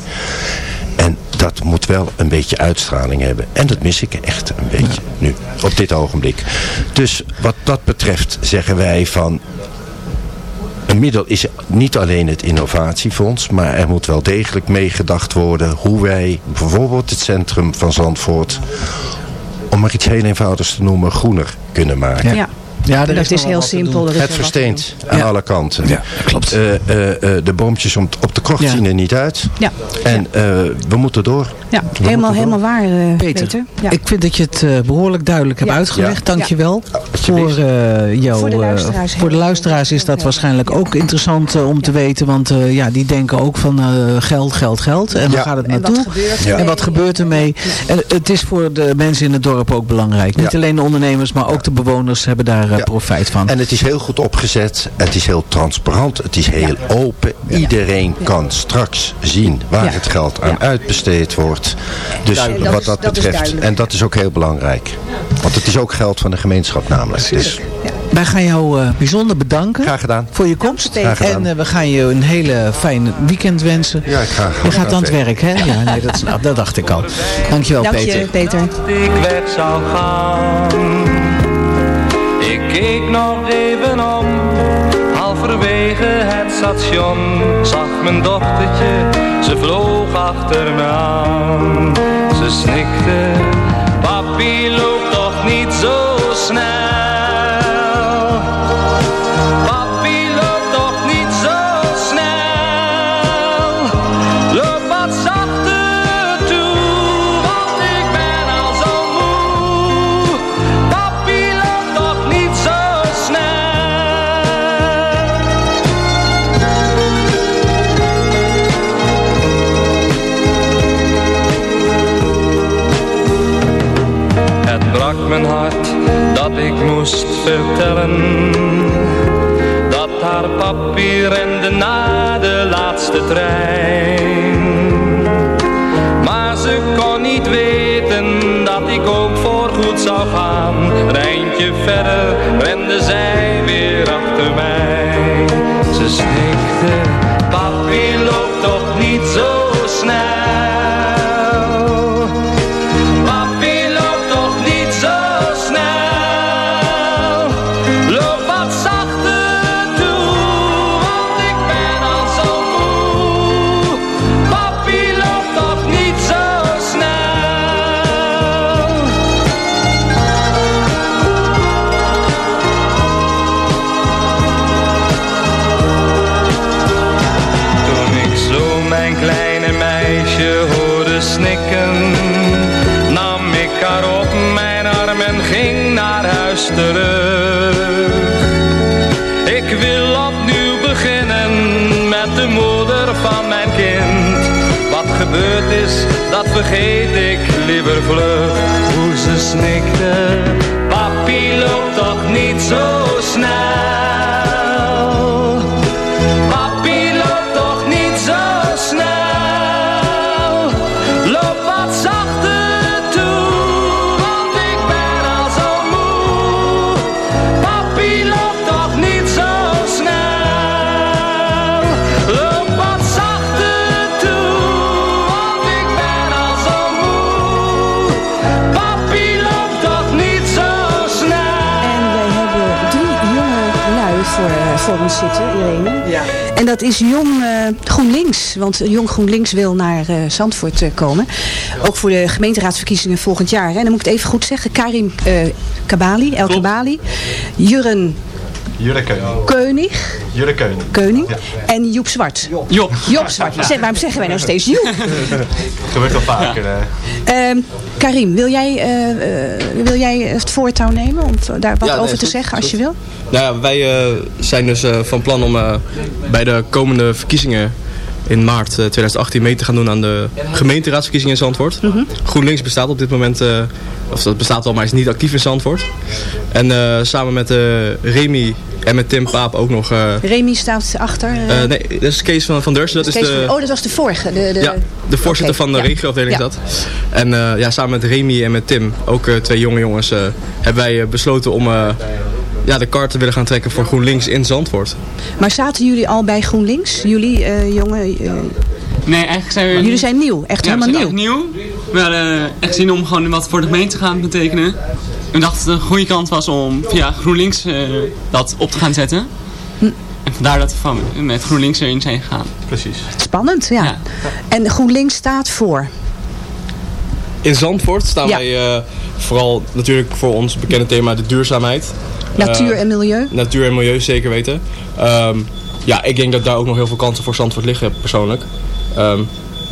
En dat moet wel een beetje uitstraling hebben. En dat mis ik echt een beetje nu, op dit ogenblik. Dus wat dat betreft zeggen wij van... Een middel is niet alleen het innovatiefonds, maar er moet wel degelijk meegedacht worden hoe wij bijvoorbeeld het centrum van Zandvoort, om maar iets heel eenvoudigs te noemen, groener kunnen maken. Ja, dat is heel simpel. er is Het er versteent aan alle kanten. Ja, klopt. Eh, eh, eh, de boompjes om, op de krocht Ja. zien er niet uit. Ja. En eh, we moeten door. Ja, We helemaal, moeten door. helemaal waar, eh, Peter, Peter. Ja. ik vind dat je het eh, behoorlijk duidelijk hebt uitgelegd. Ja. Dank je wel. Voor, eh, jou, Voor de luisteraars voor de luisteraars is dat waarschijnlijk ook interessant om te weten. Want eh, ja, die denken ook van eh, geld, geld, geld. En waar gaat het En wat naartoe? gebeurt. En wat gebeurt ermee? En het is voor de mensen in het dorp ook belangrijk. Niet alleen de ondernemers, maar ook de bewoners hebben daar eh, Ja. profijt van. En het is heel goed opgezet. Het is heel transparant. Het is heel open. Iedereen kan straks zien waar Ja. het geld aan Ja. uitbesteed wordt. Dus. Dat wat is- dat is betreft. en dat is ook heel belangrijk. Want het is ook geld van de gemeenschap namelijk. Dus Wij gaan jou eh, bijzonder bedanken graag gedaan. voor je komst. Graag gedaan. En eh, we gaan je een hele fijne weekend wensen. Ja, ik ga Je gaat aan het werk, hè? Ja, nee, dat, dacht ik al. Dankjewel, Dank Peter. je, Peter. ik weg zou gaan. Keek nog even om, halverwege het station. Zag mijn dochtertje, ze vloog achter me aan. Ze snikte, papi loopt toch niet zo snel. Papi vergeet ik liever vlug. Hoe ze snikte, voor, ons zitten, Irene. Ja. En dat is Jong eh, GroenLinks. Want Jong GroenLinks wil naar eh, Zandvoort eh, komen. Ook voor de gemeenteraadsverkiezingen volgend jaar. hè. En dan moet ik het even goed zeggen. Karim Kabali, El Kabali. Jurren Jurre Keuning. Keunig. Jurre Keuning. Keuning. En Joep Zwart. Job. Job Zwart. Zeg, waarom zeggen wij nou steeds Joep? Gebeurt wel vaker. eh. Ehm, Karim, wil jij, eh, eh, wil jij het voortouw nemen om daar wat Ja, nee, over te goed, zeggen als je wil? Nou ja, wij eh, zijn dus eh, van plan om eh, bij de komende verkiezingen in maart eh, 2018 mee te gaan doen aan de gemeenteraadsverkiezingen in Zandvoort. GroenLinks bestaat op dit moment, eh, of dat bestaat al, maar is niet actief in Zandvoort. En eh, samen met eh Remy en met Tim Paap ook nog... eh, Remy staat achter. eh, eh, nee, dat is Kees van, van Dersen. Dat is Kees de, van- oh, dat was de vorige. De, de, ja, de voorzitter van de ja. regioafdeling Ja. is dat. En eh, ja, samen met Remy en met Tim, ook eh, twee jonge jongens, eh, hebben wij besloten om eh, ja, de kaart te willen gaan trekken voor GroenLinks in Zandvoort. Maar zaten jullie al bij GroenLinks? Jullie eh, jongen... eh, Nee, eigenlijk zijn we... jullie zijn nieuw. Echt ja, we helemaal zijn nieuw. echt nieuw. We hadden echt zin om gewoon wat voor de gemeente te gaan betekenen. We dachten dat het een goede kant was om via GroenLinks eh, dat op te gaan zetten. En vandaar dat we van, met GroenLinks erin zijn gegaan. Precies. Spannend, ja. En GroenLinks staat voor? In Zandvoort staan Ja. wij eh, vooral natuurlijk voor ons bekende thema de duurzaamheid. Natuur Eh, en milieu? Natuur en milieu, zeker weten. Ehm, ja, ik denk dat daar ook nog heel veel kansen voor Zandvoort liggen, persoonlijk. Ehm,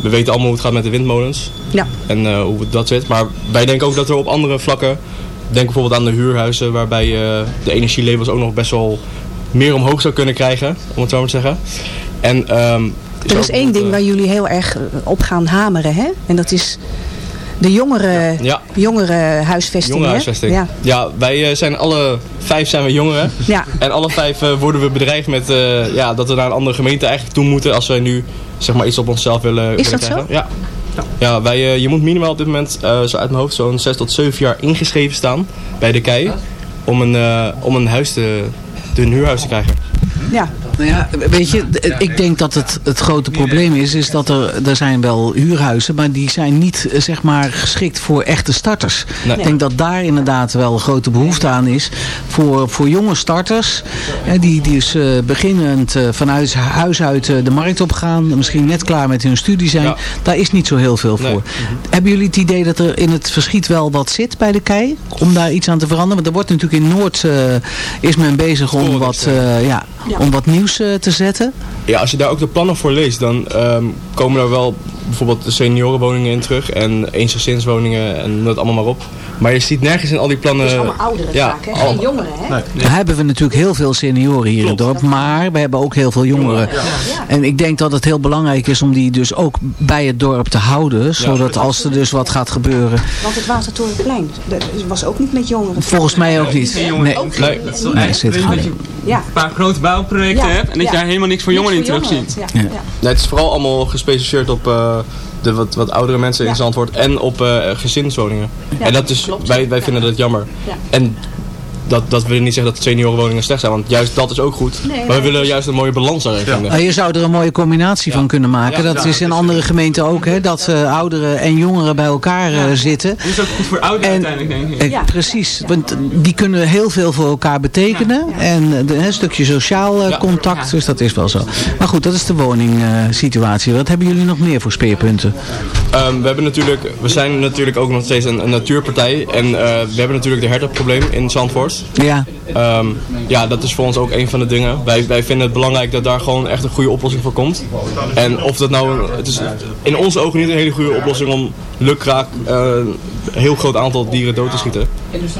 we weten allemaal hoe het gaat met de windmolens. Ja. En eh, hoe dat zit. Maar wij denken ook dat er op andere vlakken... Denk bijvoorbeeld aan de huurhuizen, waarbij je de energielabels ook nog best wel meer omhoog zou kunnen krijgen, om het zo maar te zeggen. En, ehm, Er is één ding waar jullie heel erg eh, op gaan hameren, hè? En dat is de jongere, Ja. jongere huisvesting, Jonge hè? huisvesting. Ja. Ja. wij eh, zijn alle vijf zijn we jongeren. Ja. En alle vijf eh, worden we bedreigd met eh, ja, dat we naar een andere gemeente eigenlijk toe moeten als wij nu zeg maar iets op onszelf willen, Is willen dat krijgen. zo? Ja. Ja, wij, eh, je moet minimaal op dit moment, eh, zo uit mijn hoofd, zo'n 6 tot 7 jaar ingeschreven staan bij de KEI om een, eh, om een huis te, een huurhuis te krijgen. Ja. Nou ja, weet je, ik denk dat het, het grote probleem is, is dat er, er zijn wel huurhuizen, maar die zijn niet eh, zeg maar geschikt voor echte starters. Nee. Ik denk dat daar inderdaad wel een grote behoefte aan is voor, voor jonge starters, hè, die, die dus eh, beginnend eh, vanuit huis uit de markt op gaan, misschien net klaar met hun studie zijn. Daar is niet zo heel veel voor. Hebben jullie het idee dat er in het verschiet wel wat zit bij de kei? Om daar iets aan te veranderen? Want er wordt natuurlijk in Noord, is men bezig om wat, eh, ja, om wat nieuws eh, te zetten. Ja, als je daar ook de plannen voor leest, dan ehm, komen er wel bijvoorbeeld de seniorenwoningen in terug en eensgezinswoningen en dat allemaal maar op. Maar je ziet nergens in al die plannen... Dus allemaal ouderen ja, vaak, hè? al- jongeren, hè? Daar hebben we natuurlijk heel veel senioren hier in het dorp, maar we hebben ook heel veel jongeren. En ik denk dat het heel belangrijk is om die dus ook bij het dorp te houden, zodat als er dus wat gaat gebeuren, Want het Watertorenplein was ook niet met jongeren. volgens mij ook niet. Nee, Nee, nee, is nee, een paar grote Ja, hebt en dat ja. je daar helemaal niks voor jongeren in terugziet. jongeren, ja. Ja. Nee, het is vooral allemaal gespecialiseerd op eh, de wat, wat oudere mensen in. Zandvoort en op eh, gezinswoningen. Ja, en dat is, klopt. wij, wij Ja. vinden dat jammer. Ja. En dat, dat wil niet zeggen dat seniorenwoningen slecht zijn, want juist dat is ook goed. Nee, maar we willen juist een mooie balans daarin vinden. Nou, je zou er een mooie combinatie van kunnen maken. Ja, dat ja, is in andere gemeenten ook, hè, dat eh, ouderen en jongeren bij elkaar eh, zitten. Dat is ook goed voor ouderen En- uiteindelijk, denk ik. Eh, Precies, want die kunnen heel veel voor elkaar betekenen. En de- een stukje sociaal contact, dus dat is wel zo. Maar goed, dat is de woningsituatie. Wat hebben jullie nog meer voor speerpunten? Ehm, we, hebben natuurlijk, we zijn natuurlijk ook nog steeds een, een natuurpartij. En eh, we hebben natuurlijk de hertenprobleem in Zandvoort. Ja. Ehm, ja, dat is voor ons ook een van de dingen. Wij, wij vinden het belangrijk dat daar gewoon echt een goede oplossing voor komt. En of dat nou, het is in onze ogen niet een hele goede oplossing om lukraak eh, een heel groot aantal dieren dood te schieten.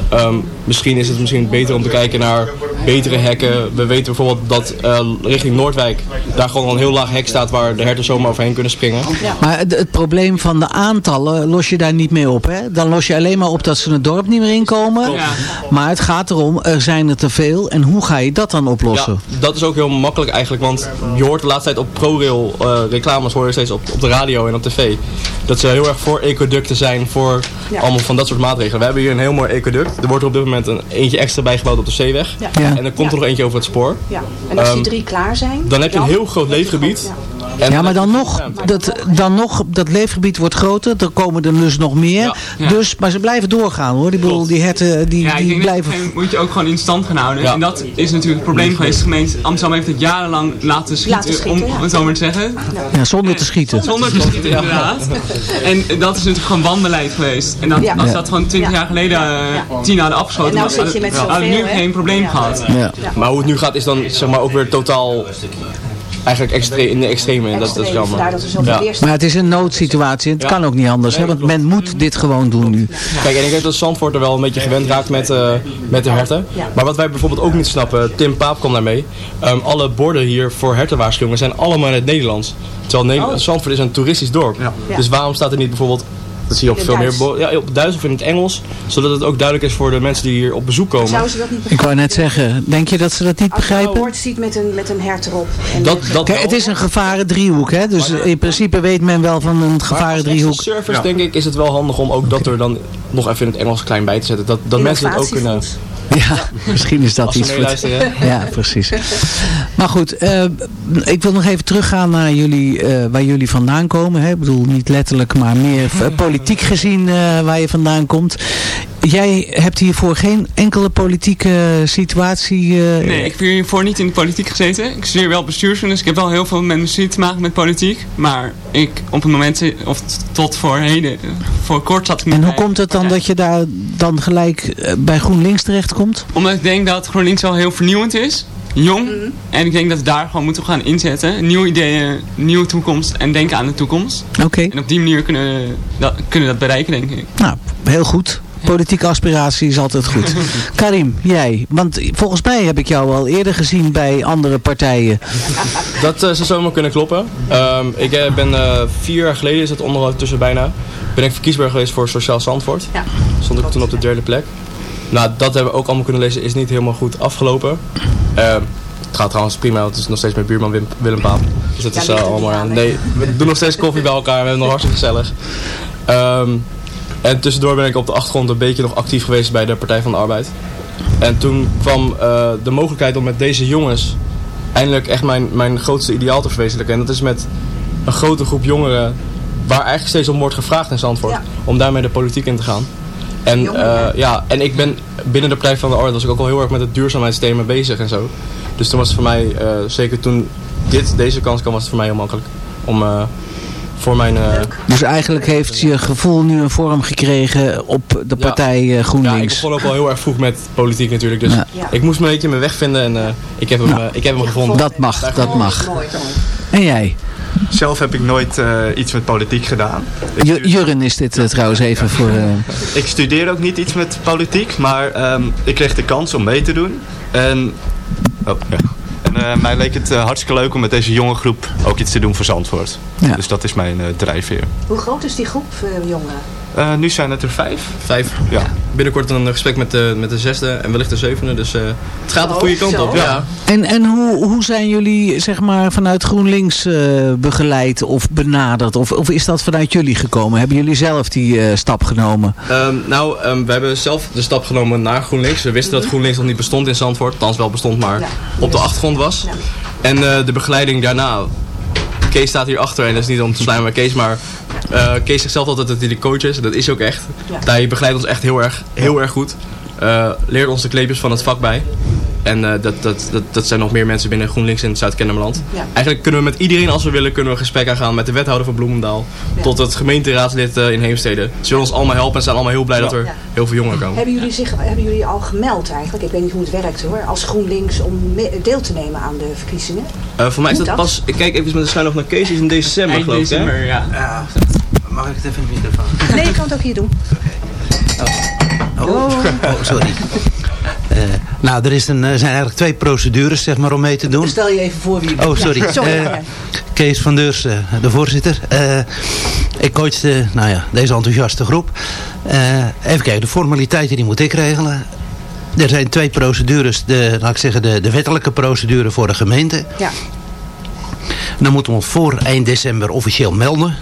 Ehm, misschien is het misschien beter om te kijken naar betere hekken. We weten bijvoorbeeld dat eh, richting Noordwijk daar gewoon al een heel laag hek staat waar de herten zomaar overheen kunnen springen. Maar het, het probleem van de aantallen los je daar niet mee op. Hè? Dan los je alleen maar op dat ze het dorp niet meer inkomen. Maar het gaat erom, er zijn er te veel. En hoe ga je dat dan oplossen? Ja, dat is ook heel makkelijk eigenlijk, want je hoort de laatste tijd op ProRail eh, reclames hoor je steeds op, op de radio en op tv. Dat ze heel erg voor ecoducten zijn, voor Ja. allemaal van dat soort maatregelen. We hebben hier een heel mooi Er wordt er op dit moment een eentje extra bijgebouwd op de zeeweg. Ja. En er komt er nog eentje over het spoor. Ja. En als die Ehm, drie klaar zijn... Dan heb je een heel groot leefgebied. En ja, maar dan nog, dat, dan nog, dat leefgebied wordt groter. Er komen er dus nog meer. Ja. Dus, maar ze blijven doorgaan hoor. Die, bedoel, die herten die, Ja, die blijven... dat moet je ook gewoon in stand gaan houden. Ja. En dat is natuurlijk het probleem geweest. De gemeente Amsterdam heeft het jarenlang laten schieten, Laten schieten, om, het zo maar te zeggen. Ja, zonder te schieten. Zonder te schieten, inderdaad. En dat is natuurlijk gewoon wanbeleid geweest. En dat, Ja. als dat gewoon 20 Ja. jaar geleden eh, tien hadden afgeschoten, En nou met hadden we nu geen probleem Ja. gehad. Ja. Maar hoe het nu gaat is dan zeg maar ook weer totaal eigenlijk extre in de extreme. En dat, dat is Extreem, jammer. er Ja. Maar het is een noodsituatie. Het Ja. kan ook niet anders. Hè, want men moet dit gewoon doen nu. Kijk, en ik denk dat Zandvoort er wel een beetje gewend raakt met, eh, met de herten. Ja. Maar wat wij bijvoorbeeld ook niet snappen, Tim Paap komt daarmee. Um, alle borden hier voor hertenwaarschuwingen zijn allemaal in het Nederlands. Terwijl Nederland, Oh. Zandvoort is een toeristisch dorp. Ja. Dus waarom staat er niet bijvoorbeeld, dat zie je op veel meer ja, op Duits of in het Engels. Zodat het ook duidelijk is voor de mensen die hier op bezoek komen. Zouden ze dat niet Ik wou net zeggen, denk je dat ze dat niet Als je een begrijpen? bord ziet met een, met een hert erop. En Dat, dat Kijk, het is een gevaren driehoek. Hè? Dus in principe weet men wel van een gevaren driehoek. service denk ik is het wel handig om ook dat er dan nog even in het Engels klein bij te zetten. Dat, dat mensen het ook kunnen... Ja, misschien is dat Als iets voor. Ja, precies. Maar goed, eh, ik wil nog even teruggaan naar jullie, eh, waar jullie vandaan komen. Hè? Ik bedoel, niet letterlijk, maar meer eh, politiek gezien waar je vandaan komt. Jij hebt hiervoor geen enkele politieke situatie... Uh, nee, ik heb hiervoor niet in de politiek gezeten. Ik studeer wel bestuurskunde, dus ik heb wel heel veel met mijn te maken met politiek. Maar ik op het moment, of tot voor heden, voor kort zat ik niet En hoe komt het dan dat je daar dan gelijk bij GroenLinks terechtkomt? Omdat ik denk dat GroenLinks wel heel vernieuwend is jong. Mhm. En ik denk dat we daar gewoon moeten gaan inzetten. Nieuwe ideeën, nieuwe toekomst en denken aan de toekomst. Oké. En op die manier kunnen dat, kunnen dat bereiken, denk ik. Nou, heel goed. Politieke aspiratie is altijd goed. Karim, jij. Want volgens mij heb ik jou al eerder gezien bij andere partijen. Dat uh, zou zomaar kunnen kloppen. Ehm, ik eh, ben uh, vier jaar geleden, is het ondertussen bijna, ben ik verkiesbaar geweest voor Sociaal Zandvoort. Ja. Stond ik toen op de derde plek. Nou, dat hebben we ook allemaal kunnen lezen, is niet helemaal goed afgelopen. Uh, het gaat trouwens prima, het is nog steeds mijn buurman Wim, Willem Paap. Dus het is uh, allemaal aan. Nee, we doen nog steeds koffie bij elkaar, we hebben nog hartstikke gezellig. Um, en tussendoor ben ik op de achtergrond een beetje nog actief geweest bij de Partij van de Arbeid. En toen kwam uh, de mogelijkheid om met deze jongens eindelijk echt mijn, mijn grootste ideaal te verwezenlijken. En dat is met een grote groep jongeren waar eigenlijk steeds om wordt gevraagd in Zandvoort. Om daarmee de politiek in te gaan. En, uh, ja, en ik ben binnen de Partij van de Orde was ik ook al heel erg met het duurzaamheidsthema bezig en zo. Dus toen was het voor mij, uh, zeker toen dit, deze kans kwam, was het voor mij heel makkelijk om voor mijn... Dus eigenlijk heeft je gevoel nu een vorm gekregen op de partij GroenLinks? Ja, ik begon ook al heel erg vroeg met politiek natuurlijk. Dus ja. ik moest een beetje mijn weg vinden en ik heb hem, nou, ik heb hem gevonden. Dat mag, dat mag. En jij? Zelf heb ik nooit uh, iets met politiek gedaan. Jurren is dit uh, trouwens even voor... Uh... ik studeer ook niet iets met politiek, maar um, ik kreeg de kans om mee te doen. En, oh, ja. En mij leek het hartstikke leuk om met deze jonge groep ook iets te doen voor Zandvoort. Ja. Dus dat is mijn drijfveer. Hoe groot is die groep jongeren? Uh, nu zijn het er vijf. Vijf? Ja. Binnenkort een gesprek met de, met de zesde en wellicht de zevende. Dus uh, het gaat de goede kant op. Ja. En, en hoe, hoe zijn jullie zeg maar, vanuit GroenLinks uh, begeleid of benaderd? Of, of is dat vanuit jullie gekomen? Hebben jullie zelf die stap genomen? Um, nou, um, we hebben zelf de stap genomen naar GroenLinks. We wisten dat GroenLinks nog niet bestond in Zandvoort. Althans wel bestond, maar ja. op de achtergrond was. Ja. En de begeleiding daarna Kees staat hier achter en dat is niet om te slijmen met Kees, maar uh, Kees zegt zelf altijd dat hij de coach is. Dat is ook echt. Ja. Hij begeleidt ons echt heel erg, heel erg goed. Uh, leert ons de kleepjes van het vak bij. En uh, dat, dat, dat, dat zijn nog meer mensen binnen GroenLinks in Zuid-Kennemerland. Ja. Eigenlijk kunnen we met iedereen als we willen kunnen we gesprek aangaan. Met de wethouder van Bloemendaal. Ja. Tot het gemeenteraadslid uh, in Heemstede. Ze willen ons allemaal helpen en zijn allemaal heel blij dat er heel veel jongeren komen. Hebben jullie, zich, hebben jullie al gemeld eigenlijk? Ik weet niet hoe het werkt hoor. Als GroenLinks om deel te nemen aan de verkiezingen? Uh, voor mij is dat, dat, pas... Ik kijk even met de schuin nog naar Kees. is in december Eind geloof ik december, ja. Mag ik het even in de microfoon? Nee, ik kan het ook hier doen. Oké. Okay. Oh. Oh. oh, sorry. Uh, nou, er, is een, er zijn eigenlijk twee procedures zeg maar, om mee te doen. Stel je even voor wie... Oh, sorry. Ja, sorry uh, Kees van Deurs, uh, de voorzitter. ik coachte nou ja, deze enthousiaste groep. even kijken, de formaliteiten die moet ik regelen. Er zijn twee procedures. De, laat ik zeggen, de, de wettelijke procedure voor de gemeente. Ja. Dan moeten we ons voor eind december officieel melden.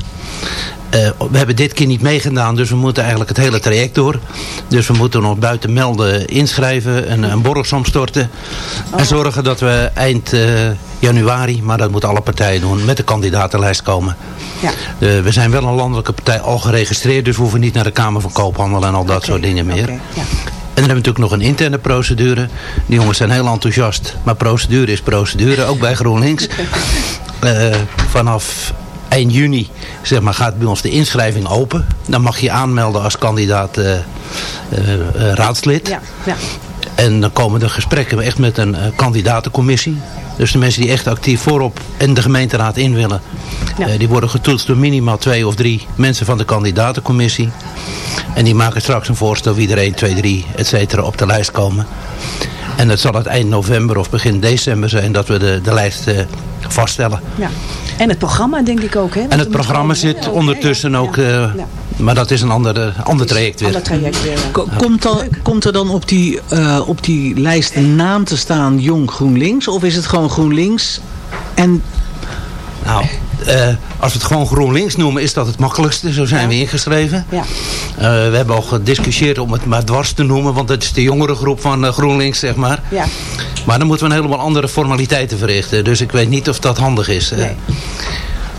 Uh, we hebben dit keer niet meegedaan, dus we moeten eigenlijk het hele traject door. Dus we moeten nog buiten melden, inschrijven, een, een borgsom storten. En zorgen dat we eind uh, januari, maar dat moeten alle partijen doen, met de kandidatenlijst komen. Ja. De, we zijn wel een landelijke partij al geregistreerd, dus we hoeven niet naar de Kamer van Koophandel en al dat okay. soort dingen meer. Okay. Ja. En dan hebben we natuurlijk nog een interne procedure. Die jongens zijn heel enthousiast, maar procedure is procedure, ook bij GroenLinks. uh, vanaf eind juni zeg maar, gaat bij ons de inschrijving open. Dan mag je aanmelden als kandidaat uh, uh, uh, raadslid. Ja, ja. En dan komen de gesprekken echt met een kandidatencommissie. Dus de mensen die echt actief voorop en de gemeenteraad in willen. Ja. die worden getoetst door minimaal twee of drie mensen van de kandidatencommissie. En die maken straks een voorstel wie er 1, 2, 3, et cetera op de lijst komen. En het zal het eind november of begin december zijn dat we de, de lijst vaststellen. Ja. En het programma denk ik ook. Hè? En het programma zit ondertussen ook... Uh, maar dat is een ander, ander traject weer. Ander traject weer. Komt, er, komt er dan op die, uh, op die lijst een naam te staan Jong GroenLinks? Of is het gewoon GroenLinks en... Nou, uh, als we het gewoon GroenLinks noemen, is dat het makkelijkste. Zo zijn ja. we ingeschreven. Ja. Uh, we hebben al gediscussieerd om het maar dwars te noemen, want dat is de jongere groep van uh, GroenLinks, zeg maar. Ja. Maar dan moeten we een helemaal andere formaliteiten verrichten. Dus ik weet niet of dat handig is. Nee.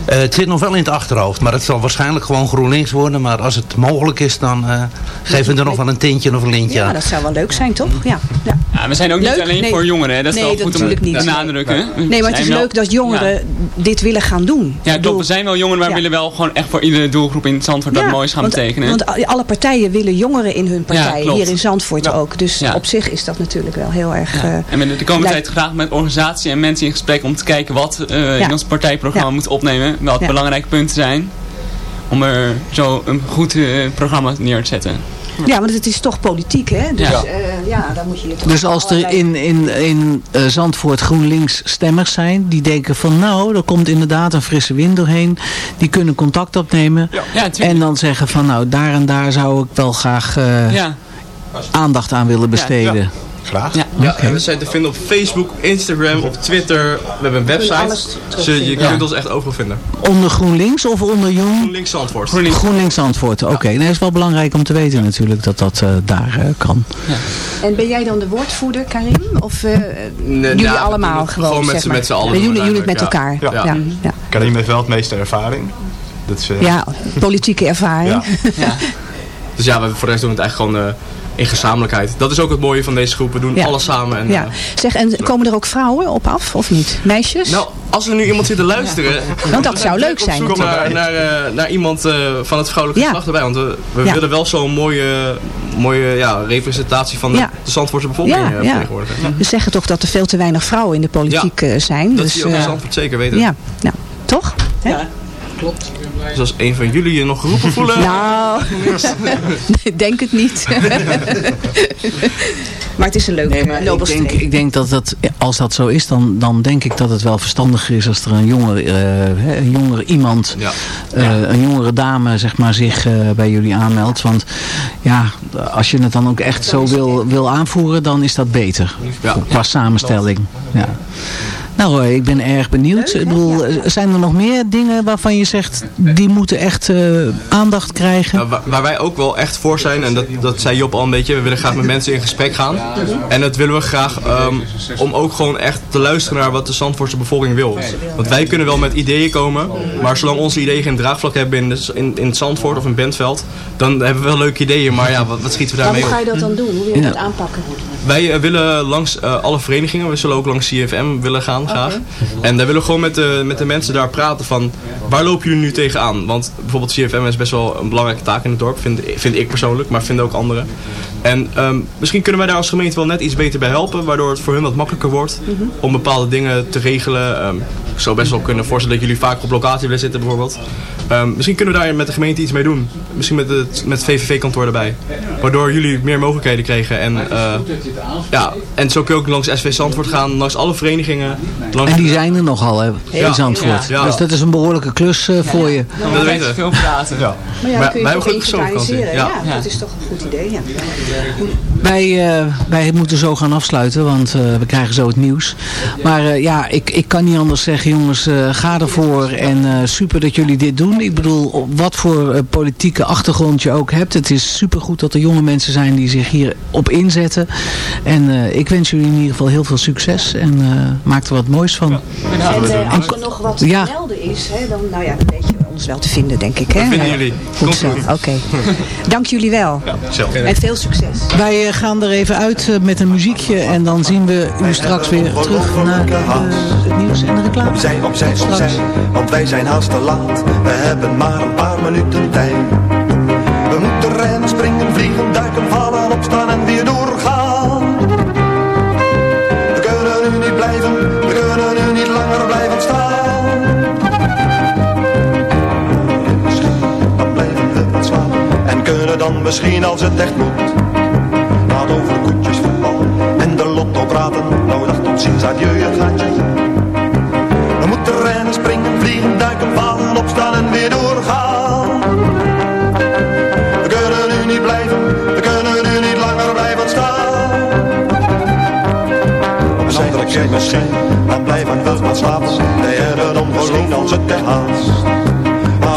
Eh, het zit nog wel in het achterhoofd, maar het zal waarschijnlijk gewoon GroenLinks worden. Maar als het mogelijk is, dan eh, geven we er nog wel een tintje of een lintje Ja, aan. dat zou wel leuk zijn, toch? Ja. ja. Ja, we zijn ook Leuk? niet alleen Nee. voor jongeren. Hè. Dat is Nee, wel dat goed om te benadrukken. We Nee, maar het is wel- leuk dat jongeren Ja. dit willen gaan doen. Ja, klopt. We zijn wel jongeren, maar we Ja. willen wel gewoon echt voor iedere doelgroep in Zandvoort wat Ja, moois gaan want, betekenen. Want alle partijen willen jongeren in hun partijen. klopt. hier in Zandvoort ook. Dus op zich is dat natuurlijk wel heel erg... eh, En we de komende tijd graag met organisatie en mensen in gesprek om te kijken wat Ja. in ons partijprogramma moet opnemen. Wat Ja. belangrijke punten zijn. Om er zo een goed eh, programma neer te zetten. Ja, want het is toch politiek, hè? Dus Ja. ja, ja daar moet je toch Dus als er in, in, in eh, Zandvoort GroenLinks stemmers zijn die denken van nou, er komt inderdaad een frisse wind doorheen. Die kunnen contact opnemen. en dan zeggen van nou, daar en daar zou ik wel graag eh, Ja. aandacht aan willen besteden. Graag. Ja. Ja, en we zijn te vinden op Facebook, Instagram, op Twitter. We hebben een website. Dus je, kunt ons echt overal vinden. Onder GroenLinks of onder Jong? GroenLinks Zandvoort. GroenLinks antwoord. Oké, nee, dat is wel belangrijk om te weten natuurlijk dat dat eh, daar eh, kan. En ben jij dan de woordvoerder, Karim? Of eh, jullie nou, allemaal gewoon, gewoon met zeg z'n- maar? met z'n allen Jullie, jullie met elkaar. eigenlijk. Ja. Ja. Ja. Ja. Karim heeft wel het meeste ervaring. Dat is, eh, Ja, politieke ervaring. Ja. Dus ja, we voor de rest doen we het eigenlijk gewoon eh, in gezamenlijkheid. Dat is ook het mooie van deze groep. We doen Ja. alles samen. En, Ja. eh, Zeg, en komen er ook vrouwen op af, of niet? Meisjes? nou, als er nu iemand zit te luisteren... Want dat zou leuk zijn zoek Naar, naar, eh, naar iemand eh, van het vrouwelijke Ja. geslacht erbij. Want we, we Ja. willen wel zo'n mooie, mooie ja, representatie van de, Ja. de Zandvoortse bevolking ja, ja. vertegenwoordigen. We zeggen toch dat er veel te weinig vrouwen in de politiek eh, zijn. Dat dus, zie je ook in Zandvoort zeker weten. Ja, nou, toch? Hè? Klopt. Dus als een van jullie je nog geroepen voelen... Nou, nee, denk het niet. maar het is een leuk Nee, nobel ik, denk, ik denk dat dat, als dat zo is, dan, dan denk ik dat het wel verstandiger is als er een jongere, eh, hè, een jongere iemand, eh, een jongere dame zeg maar, zich eh, bij jullie aanmeldt. Want ja, als je het dan ook echt zo wil, wil aanvoeren, dan is dat beter. Qua samenstelling. Ja. Nou ik ben erg benieuwd. ik bedoel, eh, zijn er nog meer dingen waarvan je zegt, die moeten echt eh, aandacht krijgen? Nou, waar, waar wij ook wel echt voor zijn, en dat, dat zei Job al een beetje, we willen graag met mensen in gesprek gaan. En dat willen we graag ehm, om ook gewoon echt te luisteren naar wat de Zandvoortse bevolking wil. Want wij kunnen wel met ideeën komen, maar zolang onze ideeën geen draagvlak hebben in, de, in, in het Zandvoort of in Bentveld, dan hebben we wel leuke ideeën, maar ja, wat, wat schieten we daarmee hoe ga je op? dat dan doen? Hoe wil je dat aanpakken? Wij eh, willen langs alle verenigingen, we zullen ook langs CFM willen gaan graag. En daar willen we gewoon met de, met de mensen daar praten van waar lopen jullie nu tegenaan? Want bijvoorbeeld CFM is best wel een belangrijke taak in het dorp, vind, vind ik persoonlijk, maar vinden ook anderen. En ehm, misschien kunnen wij daar als gemeente wel net iets beter bij helpen, waardoor het voor hun wat makkelijker wordt om bepaalde dingen te regelen. Ehm, ik zou best wel kunnen voorstellen dat jullie vaak op locatie willen zitten bijvoorbeeld. Ehm, misschien kunnen we daar met de gemeente iets mee doen. Misschien met het, met het VVV-kantoor erbij. Waardoor jullie meer mogelijkheden kregen. En, eh, ja, en zo kun je ook langs SV Zandvoort gaan, langs alle verenigingen. Langs En die zijn er nogal hè, in Ja. Zandvoort. Ja. Dus dat is een behoorlijke klus eh, voor je. dat weten we. Veel praten. Ja. Maar ja, Maar dan kun je wij toch hebben gelukkig zo'n inventariseren. vakantie. Ja. Ja. dat is toch een goed idee. Ja. Wij, eh, wij moeten zo gaan afsluiten, want eh, we krijgen zo het nieuws. Maar eh, ja, ik, ik kan niet anders zeggen, jongens, eh, ga ervoor. En eh, super dat jullie dit doen. Ik bedoel, op wat voor politieke achtergrond je ook hebt. Het is super goed dat er jonge mensen zijn die zich hierop inzetten. En eh, ik wens jullie in ieder geval heel veel succes. En eh, maak er wat moois van. En als er nog wat Ja. te melden is, hè, dan, nou ja, dan weet je ons wel te vinden, denk ik. Hè? Dat vinden Ja. jullie. Goed zo, oké. Dank jullie wel. En veel succes. Wij eh, gaan er even uit eh, met een muziekje. En dan zien we u straks weer terug naar eh, het nieuws en de reclame. Opzij, opzij, opzij, want wij zijn haast te laat. We hebben maar een paar minuten tijd. Misschien als het echt moet. Laat over koetjes, voetbal en de lotto praten. Nou dag tot ziens, adieu, het gaat je. We moeten rennen, springen, vliegen, duiken, vallen, opstaan en weer doorgaan. We kunnen nu niet blijven, we kunnen nu niet langer blijven staan. Een andere keer misschien, dan blijven we wat slapen. Wij hebben dan misschien als het echt haast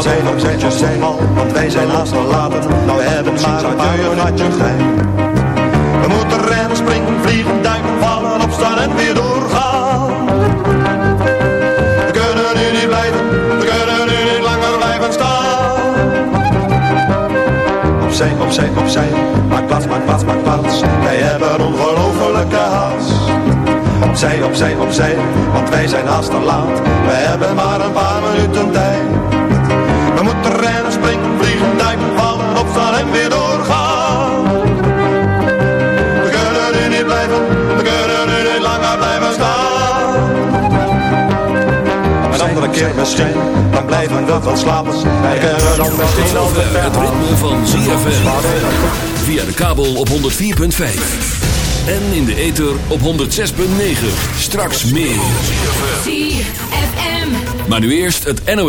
zijn ook zetjes zijn al, want wij zijn haast al laat Nou hebben maar een paar je geheim. We moeten rennen, springen, vliegen, duiken, vallen, opstaan en weer doorgaan. We kunnen nu niet blijven, we kunnen nu niet langer blijven staan. Opzij, opzij, opzij, maak plaats, maak plaats, maak plaats. Wij hebben ongelofelijke haast. Opzij, opzij, opzij, want wij zijn haast al laat. We hebben maar een paar minuten tijd. We rennen, springen, vliegen, duiken, vallen, opstaan en weer doorgaan. We kunnen nu niet blijven, we kunnen nu niet langer blijven staan. Een andere keer misschien, dan blijven we wel slapen. Wij kunnen dan misschien al de Het ritme van ZFM. Via de kabel op 104.5. En in de ether op 106.9. Straks meer. ZFM. Maar nu eerst het NOS.